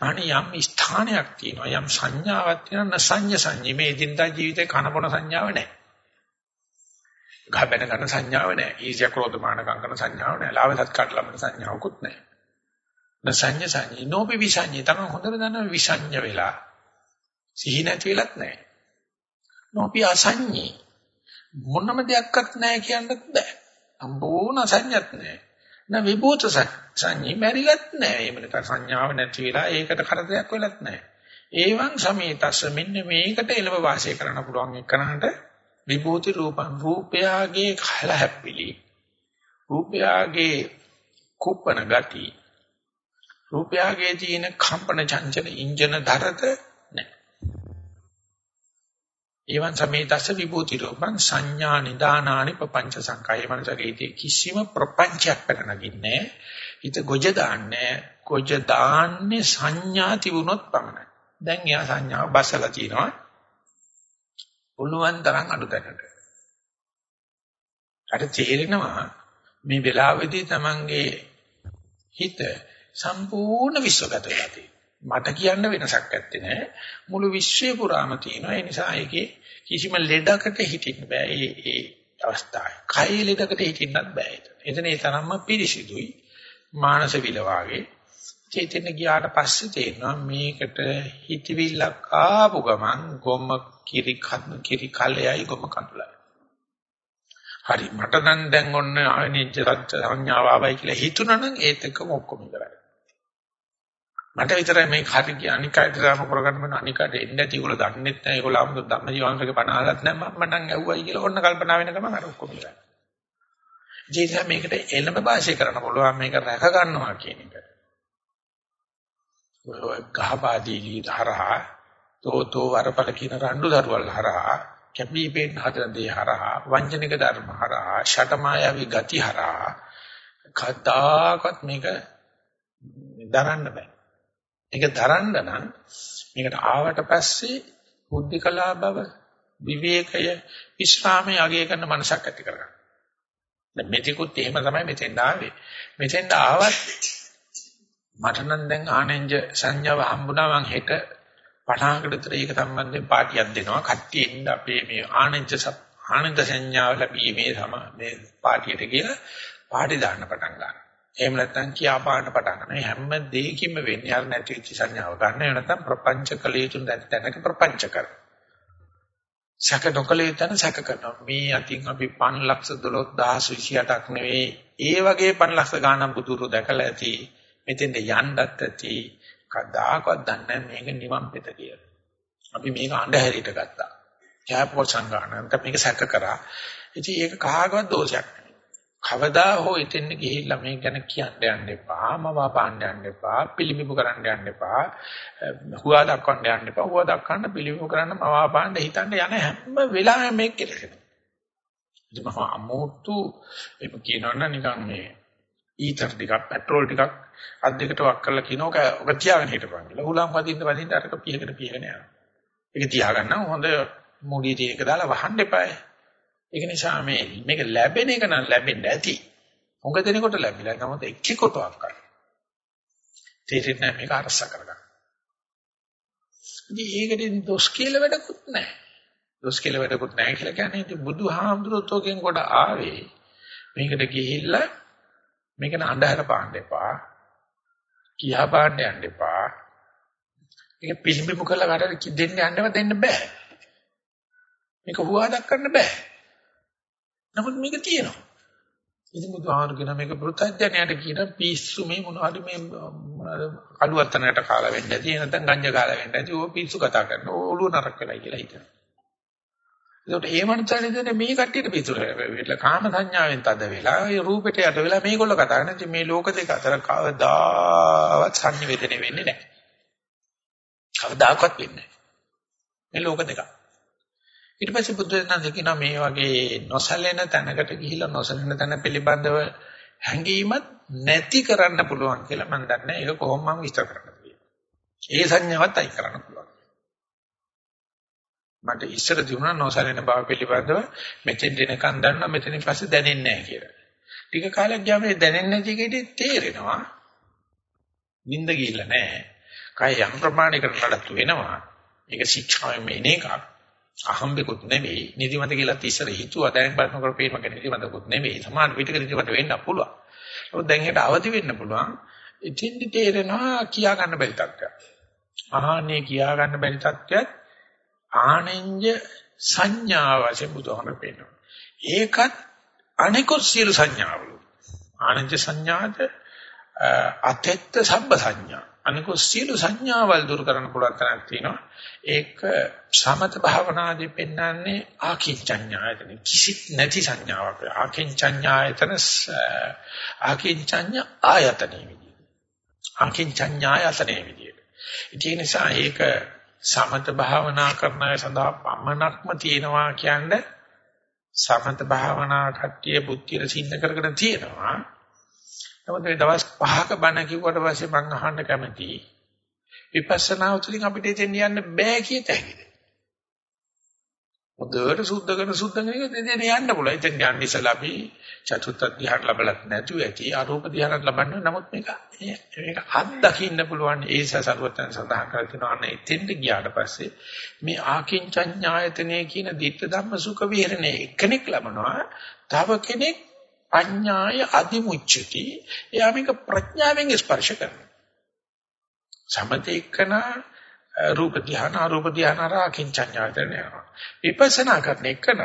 අනේ යම් ස්ථානයක් තියෙනවා යම් සංඥාවක් තියෙනවා න සංඤ සංඤී. මේ දිනදා ජීවිතේ කනබොන සංඥාවක් නැහැ. ගහබැන ගන්න සංඥාවක් නැහැ. ඊර්ෂ්‍යා ක්‍රෝධ මාන කංකන සංඥාවක් නැහැ. ලාභ සත්කාර ලබන සංඥාවකුත් නැහැ. න සංඤ සංඤී නෝපි විසඤ්ඤී. තමයි හොඳට දන්න විසඤ්ඤ වෙලා සිහි නැති වෙලත් නැහැ. නොපි අසඤ්ඤී මොනම දෙයක්වත් නැහැ කියන්නත් බෑ. සම්පූර්ණ අසඤ්ඤත් නැහැ. න විභූත සංඤී මැරිලත් නැහැ. එහෙම නැත්නම් සංඥාව නැති වෙලා ඒකට කරදරයක් වෙලත් නැහැ. ඒවන් සමේතස්ස මෙන්න මේකට එළව වාසය කරන්න පුළුවන් එක්කනට විභූති රූපං රූපයාගේ කල හැප්පිලි. රූපයාගේ කුප්පන ගති. රූපයාගේ තියෙන කම්පන චංචල ඉන්ජන දරත එවන් සමේතස්ස විභූති රූපං සංඥා නිදානානි පపంచ සංකය මනසකේදී කිසිම ප්‍රපංචයක් පැනනගින්නේ හිත ගොජ දාන්නේ ගොජ දාන්නේ සංඥා තිබුණොත් පමණයි. දැන් එයා සංඥාව බසලා තිනවා. උණුවන් තරම් අඩු තැනට අර තේරෙනවා මේ වෙලාවේදී Tamange හිත සම්පූර්ණ විශ්වගත වෙලා තියෙනවා මට කියන්න වෙනසක් නැත්තේ නෑ. මුළු විශ්වය පුරාම තියෙනවා. ඒ නිසා ඒකේ කිසිම ලෙඩකට හිටින්න බෑ ඒ ඒ අවස්ථාවේ. කය ලෙඩකට හිටින්නත් බෑ එතන ඒ තරම්ම පිරිසිදුයි. මානස විල වාගේ. චේතන ගියාට පස්සේ තේරෙනවා මේකට හිතවිල්ලක් ආපු ගමන් ගොම්ම කිරි කන්න කිරි කලෙයි ගොම කඳුලයි. හරි මට නම් දැන් ඔන්න අනිච්ච සත්‍ය සංඥාව ආවයි කියලා හිතුණනම් ඒත් එක්කම ඔක්කොම ඉවරයි. මට විතරයි මේක හරි කියන්නේ අනිකයි දාන කරගන්න බෑ අනිකට එන්නේ නැති ඒගොල්ලෝ දන්නෙත් නැහැ ඒගොල්ලෝ අමුතු ධම්ම ජීවන්තක පණහලත් නැහැ මම නම් ඇව්වයි කියලා ඔන්න කල්පනා වෙන ගමන් අර ඔක්කොම ඉවරයි. ජීවිතය මේකට එළඹ භාෂය කරන්න පුළුවන් මේක රැක ගන්නවා කියන එක. ගහපාදීලි ධරහා තෝතෝ වරපල කියන රණ්ඩු දරුවල් හරහා කැපිපෙන් හදන දේ හරහා වංචනික ධර්ම හරහා ෂටමායවි ගති හරහා කතාකත් මේක දරන්න බෑ. ඒක දරන්න නම් මේකට ආවට පස්සේ බුද්ධිකලා බව විවේකය විශ්‍රාමයේ අගය කරන මනසක් ඇති කරගන්න. දැන් මෙතිකුත් එහෙම තමයි මෙතෙන් ආවේ. මෙතෙන් ආවත් මට නම් දැන් ආනෙන්ජ සංඥාව හම්බුණා මං හෙට 50කට විතර ඒක සම්බන්ධයෙන් පාටියක් දෙනවා. කට්ටිය ඉන්න අපේ මේ ආනෙන්ජ ආනන්ද සංඥාව ලැබීමේ සම මේ පාටියට කියලා පාටි දාන්න පටන් ගන්නවා. එහෙම නැත්නම් කියා පාන්න පටන් ගන්න. හැම දෙයකින්ම වෙන්නේ අර නැති වෙච්ච සංඥාව ගන්න. එහෙම නැත්නම් ප්‍රපංච කලේතුන් දැනක ප්‍රපංච කර. සැක නොකලේ තන සැක කරනවා. මේ අතින් අපි 5 ලක්ෂ 12028ක් නෙවෙයි. ඒ වගේ 5 ලක්ෂ ගාණක් බුදුරු දැකලා ඇති. මෙතෙන්ද යන්නත් ඇති. කදාකවත් දන්නේ මේක නිවන් පෙත කියලා. අපි මේක අඳුරට ගත්තා. ඡාපෝ සංගාණන්ට මේක සැක කරා. ඉතින් ඒක කාගවත් දෝෂයක් කවදා හෝ එතෙන් ගිහිල්ලා මේ ගැන කියන්න යන්න එපා මම පාන්න යන්න එපා පිළිමිබු කරන්න යන්න එපා හුවා දක්වන්න යන්න එපා. හුවා දක්වන්න පිළිමිබු කරන්න මම පාන්න හිතන්න යන හැම වෙලාවෙම මේක කෙරෙනවා ඉතින් මම අමෝතු එම කියනවනම් නිකන් මේ ඊතර ටිකක් පෙට්‍රෝල් ටිකක් අත් දෙකට වක් කරලා කියනෝක ඔක තියාගෙන හිටපන් කියලා. උලම් වදින්න වදින්න අරක පියකට පියගෙන යනවා. ඒක තියාගන්න හොඳ මුඩිය තියෙක දාලා වහන්න එපායි. ඒක නිසා මේ මේක ලැබෙන එක නම් ලැබෙන්න ඇති. හොඟ දෙනකොට ලැබිලා නමුත් එක්කෙකුටවත් කරා. තේරෙන්නේ මේක අරස කරගන්න. ඉතින් ඒකෙන් දොස් කියලා වැඩකුත් නැහැ. දොස් කියලා වැඩකුත් නැහැ කියලා කියන්නේ ඉතින් බුදුහාමුදුරුවෝගෙන් කොට ආවේ මේකට ගිහිල්ලා මේක අඳහර පාන්න එපා. කියා පාන්න යන්න එපා. මේක පිළිඹු කරලා කාටද දෙන්න යන්නව දෙන්න බෑ. මේක හුවා දක්වන්න බෑ. නමුත් මේක තියෙනවා. ඉතින් බුදුහාමර කියන මේක පෘථජ්ජනයට කියන පිස්සු මේ මොනවද මේ කඩුවත්තනකට කාලා වෙන්න ඇති නැත්නම් ගංජා කාලා වෙන්න ඇති ඕක පිස්සු කතා කරන ඔළුව නරක වෙලා කියලා හිතනවා. ඒකට ඒ මනසනේ දෙන මේ කට්ටියට පිස්සු වෙලා කාම සංඥාවෙන් තද වෙලා ඒ රූපෙට යට වෙලා මේගොල්ලෝ කතා කරන මේ ලෝක දෙක අතර කවදාවත් සංනිවේදනය වෙන්නේ නැහැ. කවදාකවත් වෙන්නේ නැහැ. මේ ලෝක දෙක. ඊට පස්සේ බුද්ධ ධර්මයේ කියනවා මේ වගේ නොසැලෙන තැනකට ගිහිලා නොසැලෙන තැන පිළිබඳව හැඟීමත් නැති කරන්න පුළුවන් කියලා මම දන්නේ. ඒක කොහොම මම විස්තර කරන්නද ඒ සංඥාවත් අයි කරන්න පුළුවන්. මට ඉස්සර දිනුනා නොසැලෙන බව පිළිබඳව මෙතෙන් දෙනකන් දන්නා මෙතනින් පස්සේ දැනෙන්නේ නැහැ කියලා. ටික කාලයක් ගියාම මේ දැනෙන්නේ නැති එකේදී තේරෙනවා. නිින්ද ගිහිල්ලා නැහැ. කය යම් ප්‍රමාණයකට නඩත්තු වෙනවා. මේක ශික්ෂාවෙම එන එකක්. අහම්බෙකුත් නෙවෙයි. නිදිමත කියලා ඉස්සර හිතුවා දැන් බලනකොට පේනවා කියන්නේ නිදිමතකුත් නෙවෙයි. සමාන පිටක නිදිමත වෙන්න පුළුවන්. නමුත් දැන් ඒකට අවදි වෙන්න පුළුවන්. ඉතින්දි තේරෙනවා කියා ගන්න බැරි තත්ත්වයක්. ආහනේ කියා ගන්න බැරි තත්ත්වයක් ආනෙන්ජ සංඥා වශයෙන් බුදුහාමර පෙන්නනවා. ඒකත් අනිකුත් සියලු සංඥාවලු. ආනෙන්ජ සංඥාද අතෙත්ත සබ්බ සංඥා. අනිකුත් සියලු සංඥාවල් දුරු කරන්න පුළුවන් තරක් තියෙනවා. ඒක සමත භාවනාදී පෙන්වන්නේ ආකින්චඤ්ඤායතන කිසිත් නැති සංඥාවක්. ආකින්චඤ්ඤායතන ආකින්චඤ්ඤ ආයතනෙ විදියට. ආකින්චඤ්ඤායතනෙ විදියට. ඒ නිසා ඒක සමත භාවනා කරන අය සඳහා පමණක්ම තියෙනවා කියන්නේ සමත භාවනා කට්ටිය බුද්ධිය සින්න කරගෙන තියෙනවා. නමුත් මේ දවස් පහක බණ කිව්වට පස්සේ මම අහන්න කැමතියි. විපස්සනා උතුලින් අපිට එතෙන් යන්න බෑ කියත හැකිද? හොඳට සුද්ධ කරන සුද්ධ කරන එක දෙන්න යන්න පුළුවන්. ඉතින් යන්න ඉස්සලා අපි චතුත්ථ ධ්‍යාන ලැබලත් නැතුව ඇති අරූප ධ්‍යාන ලබන්න නමුත් මේක මේක අත් දකින්න පුළුවන් ඒස සර්වතන් සඳහන් කර තිනවා අන්න එතෙන්ට ගියාට පස්සේ මේ ආකින්චඤ්ඤායතනෙ කියන ditta ධම්ම සුඛ විහරණය එකෙනෙක් ලබනවා. තව කෙනෙක් අඥාය අදිමුච්චති. එයා මේක ප්‍රඥාවෙන් ස්පර්ශ කරනවා. සමතේකනා රූප ධ්‍යාන අරූප ධ්‍යාන රාකින්චඤ්ඤායතන යනවා. විපස්සනා කරන එකන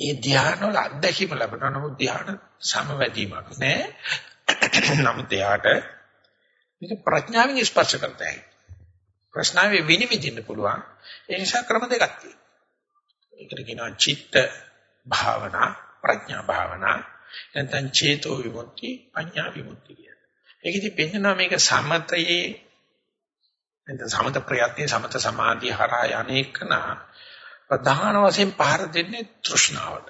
ඒ ධ්‍යාන වල අත්දැකීම ලැබෙනවා. නමුත් ධ්‍යාන සමවැදීමක් නෑ. නමුත් එයාට මේක ප්‍රඥාවෙන් ස්පර්ශ කරතයි. ප්‍රශ්නාවේ විනිවිදින්න පුළුවන්. ඒ නිසා ක්‍රම දෙකක් තියෙනවා. ඒකට කියනවා චිත්ත භාවනා ප්‍රඥා භාවනා නැත්නම් චේතෝ විමුක්ති පඤ්ඤා විමුක්ති කියලා. ඒකෙදි පෙන්නනවා මේක සමතයේ එතන සමත ප්‍රයත්නේ සමත සමාධිය හරහා යන්නේකන ප්‍රධාන වශයෙන් පහර දෙන්නේ තෘෂ්ණාවට.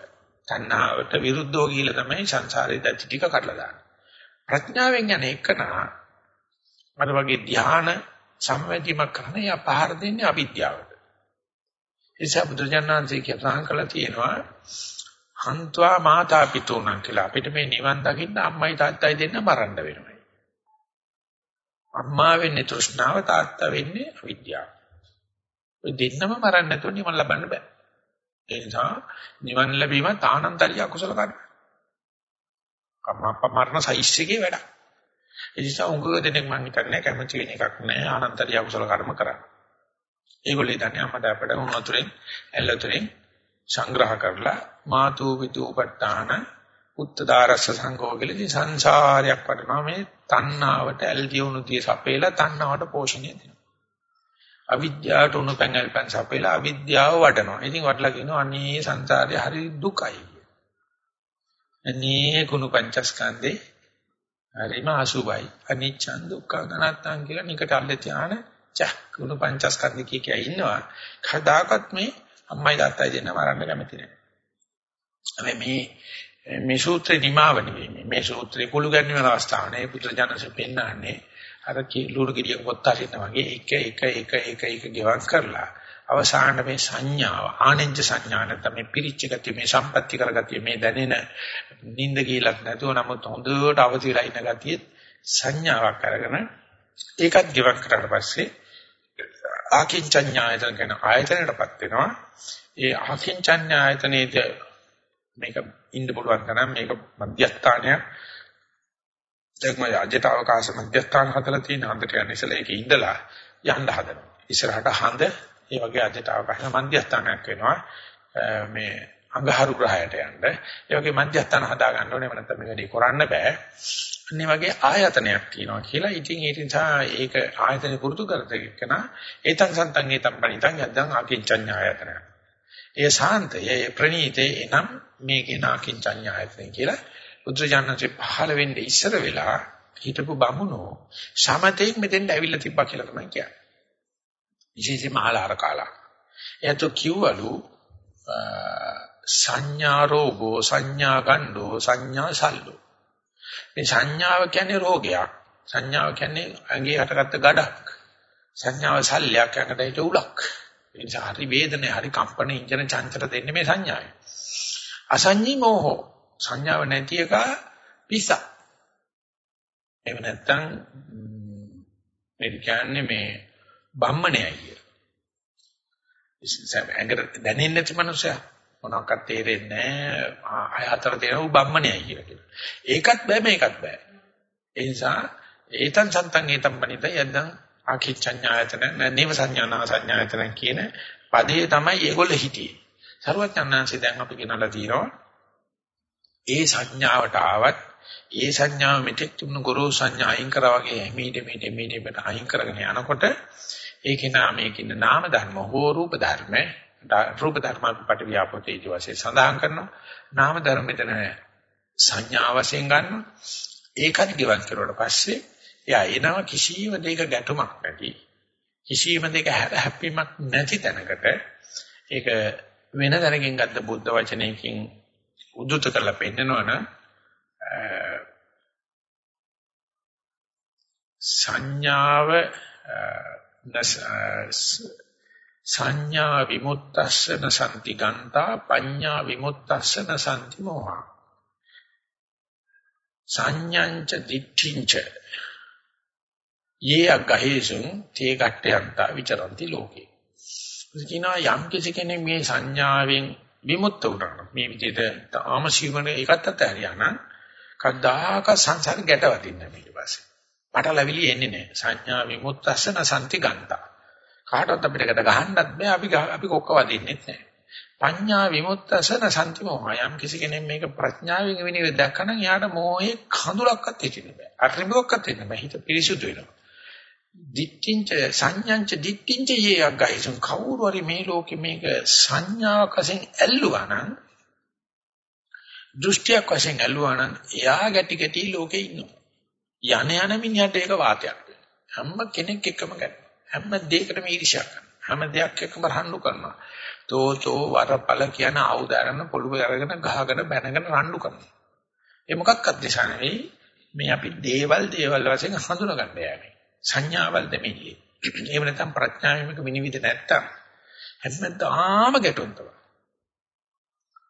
තණ්හාවට විරුද්ධව කියලා තමයි සංසාරේ දැටි ටික කඩලා දාන්නේ. ප්‍රඥාවෙන් යන එකන අර වගේ ධ්‍යාන සම්වැදීමක් කරන යා පහර දෙන්නේ අවිද්‍යාවට. ඒ නිසා බුදුජානනාංශය කියනවා කළා තියෙනවා හන්ත්වා මාතා පිතුණන් කියලා අපිට මේ නිවන් දකින්න අම්මයි තාත්තයි දෙන්න මරන්න වෙනවා. අම්මා වෙන්නේ තෘෂ්ණාව තාත්තා වෙන්නේ අවිද්‍යාව. ඔය දෙන්නම මරන්න නැතුව නිවන් ලබන්න බෑ. ඒ නිසා නිවන් ලැබීම තානන්තරිය අකුසල කර්ම. කම්මප්ප මරණ සයිස් එකේ වැඩ. ඒ නිසා උංගව දෙනෙක් මං හිතන්නේ කැමති වෙන එකක් නෑ ආනන්තරිය අකුසල කර්ම කරන්න. ඒගොල්ලෝ දන්නේ අපට අපට උනතුරෙන් ඇල්ලතුරෙන් සංග්‍රහ කරලා මාතු විදුපට්ඨාන උත්තදාරස්ස සංඝෝ කියලා ඉතින් සංසාරයක් වටනවා මේ තණ්හාවට ඇල්දිය උණු තිය සපේලා තණ්හාවට පෝෂණය දෙනවා. අවිද්‍යාවට උණු පැංගල් පැන් සපේලා අවිද්‍යාව වටනවා. ඉතින් වටලා කියනවා අනේ සංසාරේ හරි දුකයි. අනේ කුණු පංචස්කන්ධේ හරිම අසුබයි. අනිච්චං දුක්ඛ අනාත්තං කියලා නිකට අල්ල තියාන චක් කුණු පංචස්කන්ධ කිය කිය ඉන්නවා. කවදාකවත් මේ අම්මයි තාත්තයි දෙන්න මරන්න කැමති නැහැ. මේ මේ සූත්‍රේ නිමාව නෙවෙයි මේ සූත්‍රේ කුළු ගැන්වීම අවස්ථාව නේ පුත්‍රජනස පෙන්නන්නේ අර ලුණු ගෙඩියක පොත් අරින්න වගේ එක එක එක එක එක ගෙවක් කරලා අවසාන මේ සංඥාව ආනෙන්ජ සංඥා නැත්නම් මේ පිරිච්ච ගතිය මේ සම්පත්‍ති කරගතිය මේ දැනෙන නිින්ද කියලාත් නැතුව නමුත් හොඳට අවදිලා ඉන්න ගතිය සංඥාවක් අරගෙන ඒකත් ගෙවක් කරලා පස්සේ ආකින්චඤ්ඤායතන කියන ආයතනයටපත් වෙනවා ඒ ආකින්චඤ්ඤායතනයේදී මේක ඉන්න පුළුවන් තරම් මේක මධ්‍යස්ථානයක් එක්ම අජට අවකාශ මධ්‍යස්ථාන හතලා තියෙන හන්දට යන ඉස්සලා ඒකේ ඉඳලා යන්න හදනවා. ඉස්සරහට හඳ ඒ වගේ අජට අවකාශ මධ්‍යස්ථානයක් වෙනවා. මේ අඟහරු ග්‍රහයට යන්න. ඒ වගේ මධ්‍යස්ථාන හදා ගන්න ඕනේ. නැත්නම් මේ වැඩේ කරන්න බෑ. අනිත් වගේ ආයතනයක් තියෙනවා කියලා. ඉතින් ඒ නිසා ඒක ආයතනෙ පුරුදු කරතේකන ඒතං සන්තං ඒතං පණිතං යද්දං ආකින්චඤ්ඤ ආයතනය. ඒ ශාන්තය, ඒ ප්‍රණීතේ එනම් මේකේ නාකින්චඤ්ඤායතන කියලා බුදුජානකේ පහළ වෙන්නේ ඉස්සර වෙලා හිටපු බමුණෝ සමතෙන් මෙතෙන්ට ඇවිල්ලා තිබ්බා කියලා තමයි කියන්නේ. විශේෂයෙන්ම ආලාර කාලා. එතකොට කිව්වලු සංඥා රෝගෝ සංඥා ගණ්ඩෝ සංඥා සල්ලෝ. මේ සංඥාව කියන්නේ රෝගයක්. සංඥාව කියන්නේ ඇඟේ හටගත්ත ගඩක්. සංඥාව සල්ලයක් යකට හිට උලක්. ඒ නිසා හරි වේදනේ හරි කම්පන ඉන්ජන චංචල දෙන්නේ මේ සංඥාවයි. අසංඤී මෝහෝ සංඥාව නැති එක පිසක්. එහෙම නැත්නම් මේ කියන්නේ මේ බම්මණයයි කිය. ඇඟට දැනෙන්නේ නැති මනුස්සයා මොනවාක්වත් තේරෙන්නේ නැහැ. ආය හතර තේරෙන බම්මණයයි කියලා කියනවා. ඒකත් බෑ මේකත් බෑ. ඒ නිසා ඒතන් සන්තන් ඒතම් පනිත යද්දන් ආකිච්ඡඤ්ඤායතන නේව සංඥානා සංඥායතන කියන පදේ තමයි ඒගොල්ලෝ හිටියේ. සර්වඥාන්සේ දැන් අපි කියනලා තියෙනවා ඒ සංඥාවට ආවත් ඒ සංඥාව මෙතෙක් තුන ගුරු සංඥා අයින් කරා වගේ මීට මීට මීට අයින් කරගෙන යනකොට ඒකේ නාමයකින් නාම ධර්ම හෝ රූප ධර්ම රූප ධර්ම පිට ව්‍යාපෘතී වශයෙන් සඳහන් කරනවා. නාම ධර්ම මෙතන සංඥා වශයෙන් ගන්නවා. ඒකත් ගෙවන් කරුවට පස්සේ එයා එනවා කිසියම් දෙයක ගැටුමක් නැති කිසියම් දෙයක හැප්පීමක් නැති තැනකට ඒක වෙන දැනකින් ගත්ත බුද්ධ වචනයකින් උද්දුත කරලා පෙන්නනවනම් සංඥාව සංඥා විමුක්තස්සන සම්ති ගන්තා පඤ්ඤා විමුක්තස්සන සම්ති මොහා. සංඥංච දිට්ඨිංච. යේ අග්ගහේසුං තේ ගැට්ටයන්තා විචරಂತಿ ලෝකේ. කියනවා යම් කිසි කෙනෙක් මේ සංඥාවෙන් විමුක්ත වුණා මේ විදිහට තාම සිවණ එකත් අතහැරියා නම් කද්දාක සංසාර ගැටවදින්න ඊට පස්සේ පටලැවිලි එන්නේ නැහැ. සංඥා විමුක්තස්සන සම්ති ගන්තා. කාටවත් අපිට ගැට ගහන්නත් බෑ. අපි අපි කොක්ක වදින්නෙත් නැහැ පඤ්ඤා විමුක්තසන සම්ති මොහය යම් කිසි කෙනෙක් මේක ප්‍රඥාවෙන් විනිවිද දැක්කනම් යාට මොහේ කඳුලක්වත් හිටින්න බෑ. අත්‍රිමුවක්වත් හිටින්න බෑ. හිත පිරිසුදු වෙනවා. දික්කින්ච සංඥාංච දික්කින්ච යේයග්ගයිසුන් කවුරු හරි මේ ලෝකෙ මේක සංඥාවක් වශයෙන් ඇල්ලුවා නම් දෘෂ්ටියක් වශයෙන් ඇල්ලුවා නම් එයා ගැටි ගැටි ලෝකේ ඉන්නවා. යන යන මිනිහට ඒක වාතයක් හැම කෙනෙක් එක්කම ගැට හැම දෙයකටම ඊර්ෂ්‍යා කරනවා. හැම දෙයක් එක්කම රණ්ඩු කරනවා. තෝතෝ වරපල කියන ආයුධ අරගෙන පොළොව අරගෙන ගහගෙන බැනගෙන රණ්ඩු කරනවා. ඒ මොකක්වත් නිසා නෙවෙයි. මේ අපි දේවල් දේවල් වශයෙන් හඳුනා ගන්න යන්නේ. සංඥාවල් දෙමිලි. එහෙම නැත්නම් ප්‍රඥාවෙම විනිවිද නැත්තම් හැමදාම ගැටුම් තමයි.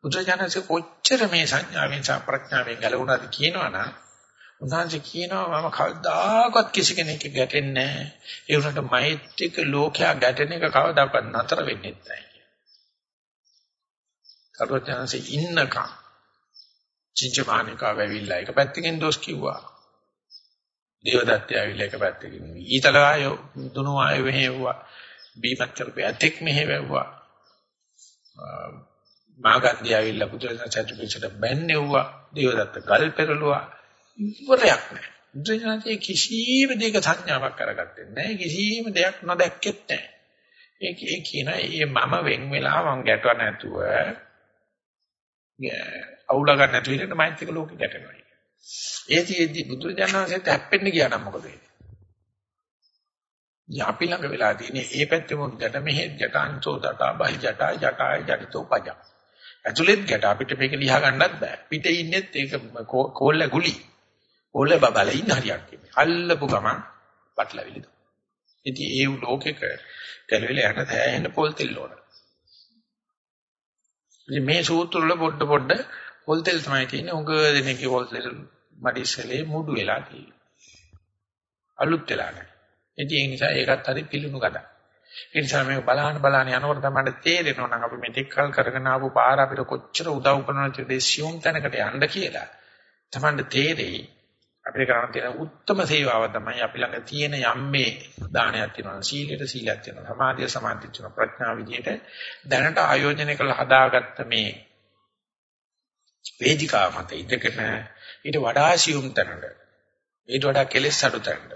බුදුජානක කොච්චර මේ සංඥාවෙන් සහ ප්‍රඥාවෙන් ගැලවුණාද කියනවනම් උන්වහන්සේ කියනවා මම කවදාකවත් කිසි කෙනෙක් ගැටෙන්නේ නැහැ. ඒ උනට මෛත්‍රික ලෝකයා ගැටෙන එක කවදාකවත් නතර වෙන්නේ නැහැ. කරුවචනසේ ඉන්නකම් චින්චමානිකා වෙවිලා එක පැත්තකින් දොස් කිව්වා. දේවදත්තය ආවිල්ලා එක පැත්තකින් ඊතල ආය දුනු ආය මෙහෙව්වා බීමත් කරපේ ඇතෙක් මෙහෙව්වා මාගන්ධය ආවිල්ලා පුදුරන චතුපිසට බැන්නේව්වා දේවදත්ත ගල් පෙරළුවා ඉවරයක් නැහැ බුදුසසුනේ කිසිම දෙයක සංඥාවක් කරගත්තේ නැහැ කිසිම දෙයක් නොදැක්කෙත් නැහැ ඒ ඒ කියන ඒ මම වෙන් වෙලා මං ගැටව නැතුව අවුල ගන්න නැතුව ඉන්න මෛත්‍රික ලෝකෙ ගැටෙනවා ඒතිෙදි බුදුරජාණන්සේත් හැප්පෙන්න ගියා නම් මොකද වෙන්නේ? යපි ළඟ වෙලා තියෙන්නේ ඒ පැත්තේ මොකද ගැට මෙහෙ ගැට අංචෝ දටා බහි ජටා ජටාය ජටිතෝ පජ. ඇතුළෙත් ගැට අපිට මේක ලියා ගන්නත් බෑ. පිටේ ඉන්නෙත් ඒක කෝල්ල ගුලි. කෝල්ල බබල ඉන්න හරියක් ඉන්නේ. අල්ලපු ගමන් පටලවිලිද. ඉතින් ඒ ලෝකෙක ගැලවිලා යන තැහෙන්න පොල් තෙල් ඕන. ඉතින් මේ සූත්‍ර වල පොඩ පොඩ පොල් තෙල් තමයි තියෙන්නේ. උග දෙනෙක්ගේ පොල් තෙල් මඩිස්සලේ මුඩු වෙලා තියෙන්නේ. අලුත් වෙලා නැහැ. ඉතින් ඒ නිසා ඒකත් හරි පිළිණු ගඩක්. ඒ නිසා මේක බලහන් බලහන් යනකොට තමයි තේරෙනවා නම් අපි මෙතෙක් කල් කරගෙන ආපු පාර අපිට කොච්චර උදව් කරනවද දෙසියුම් තැනකට යන්න කියලා. තමයි තේරෙයි. අපිට කරන්න තියෙන උත්තරම සේවාව තමයි අපි ළඟ තියෙන යම්මේ දානයක් තියෙනවා. සීලයට සීලයක් තියෙනවා. සමාධිය සමාධිය තියෙනවා. ප්‍රඥා විදියට දැනට ආයෝජනය කළ හදාගත්ත මේ වේදිකාව මත ඉඳගෙන ඊට වඩා සියුම් තැනට ඊට වඩා කෙලෙස් අඩු තැනට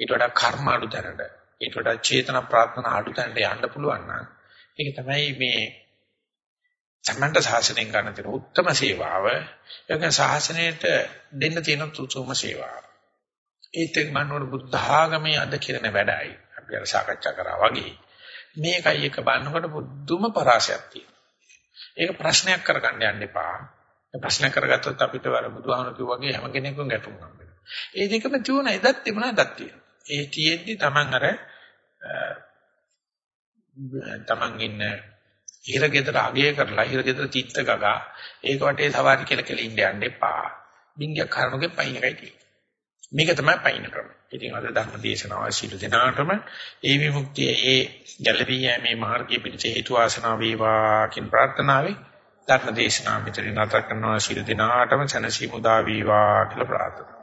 ඊට වඩා කර්ම අඩු තැනට ඊට වඩා චේතන ප්‍රාර්ථනා අඩු තැනට යන්න පුළුවන් නම් ඒක තමයි මේ සම්මන්ත සාසනයෙන් ගන්න තියෙන උත්තරම සේවාව ඒක සාසනයට දෙන්න තියෙන තුතුම සේවාව ඒත් එක් මනෝර බුද්ධ ආගමේ අද කියන වැඩයි අපි අර සාකච්ඡා කරා වගේ මේකයි එක බලනකොට බුදුම පරාසයක් තියෙනවා. ඒක ප්‍රශ්නයක් කරගන්න යන්න එපා. ප්‍රශ්න කරගත්තොත් අපිට වර බුදුහාමුදුරු කිව්වාගේ හැම කෙනෙකුම ගැටුම් හම්බෙනවා. ඒ දෙකම තියුණා එදත් තිබුණා එදත් තියෙනවා. ඒ තියෙද්දි Taman අර Taman ඉන්න හිරගෙදර අගය කරලා හිරගෙදර තිත්ත ගගා ඒක වටේ සවාරි කියලා කියලා ඉන්න යන්න එපා. බින්ගයක් කරනකෙ පයින් එකයි තියෙන්නේ. මේක තමයි පයින් ක්‍රම. ඉතින් අද ධර්ම දේශනාව ශීල දෙනාටම ඒ විමුක්තිය ඒ ගැළවී යෑමේ මාර්ගයේ පිට හේතු වාසනා වේවා කියන ප්‍රාර්ථනාවයි ධර්ම දේශනාව මෙතන නතර කරනවා ශීල දෙනාටම සනසි මුදා වේවා කියලා ප්‍රාර්ථනා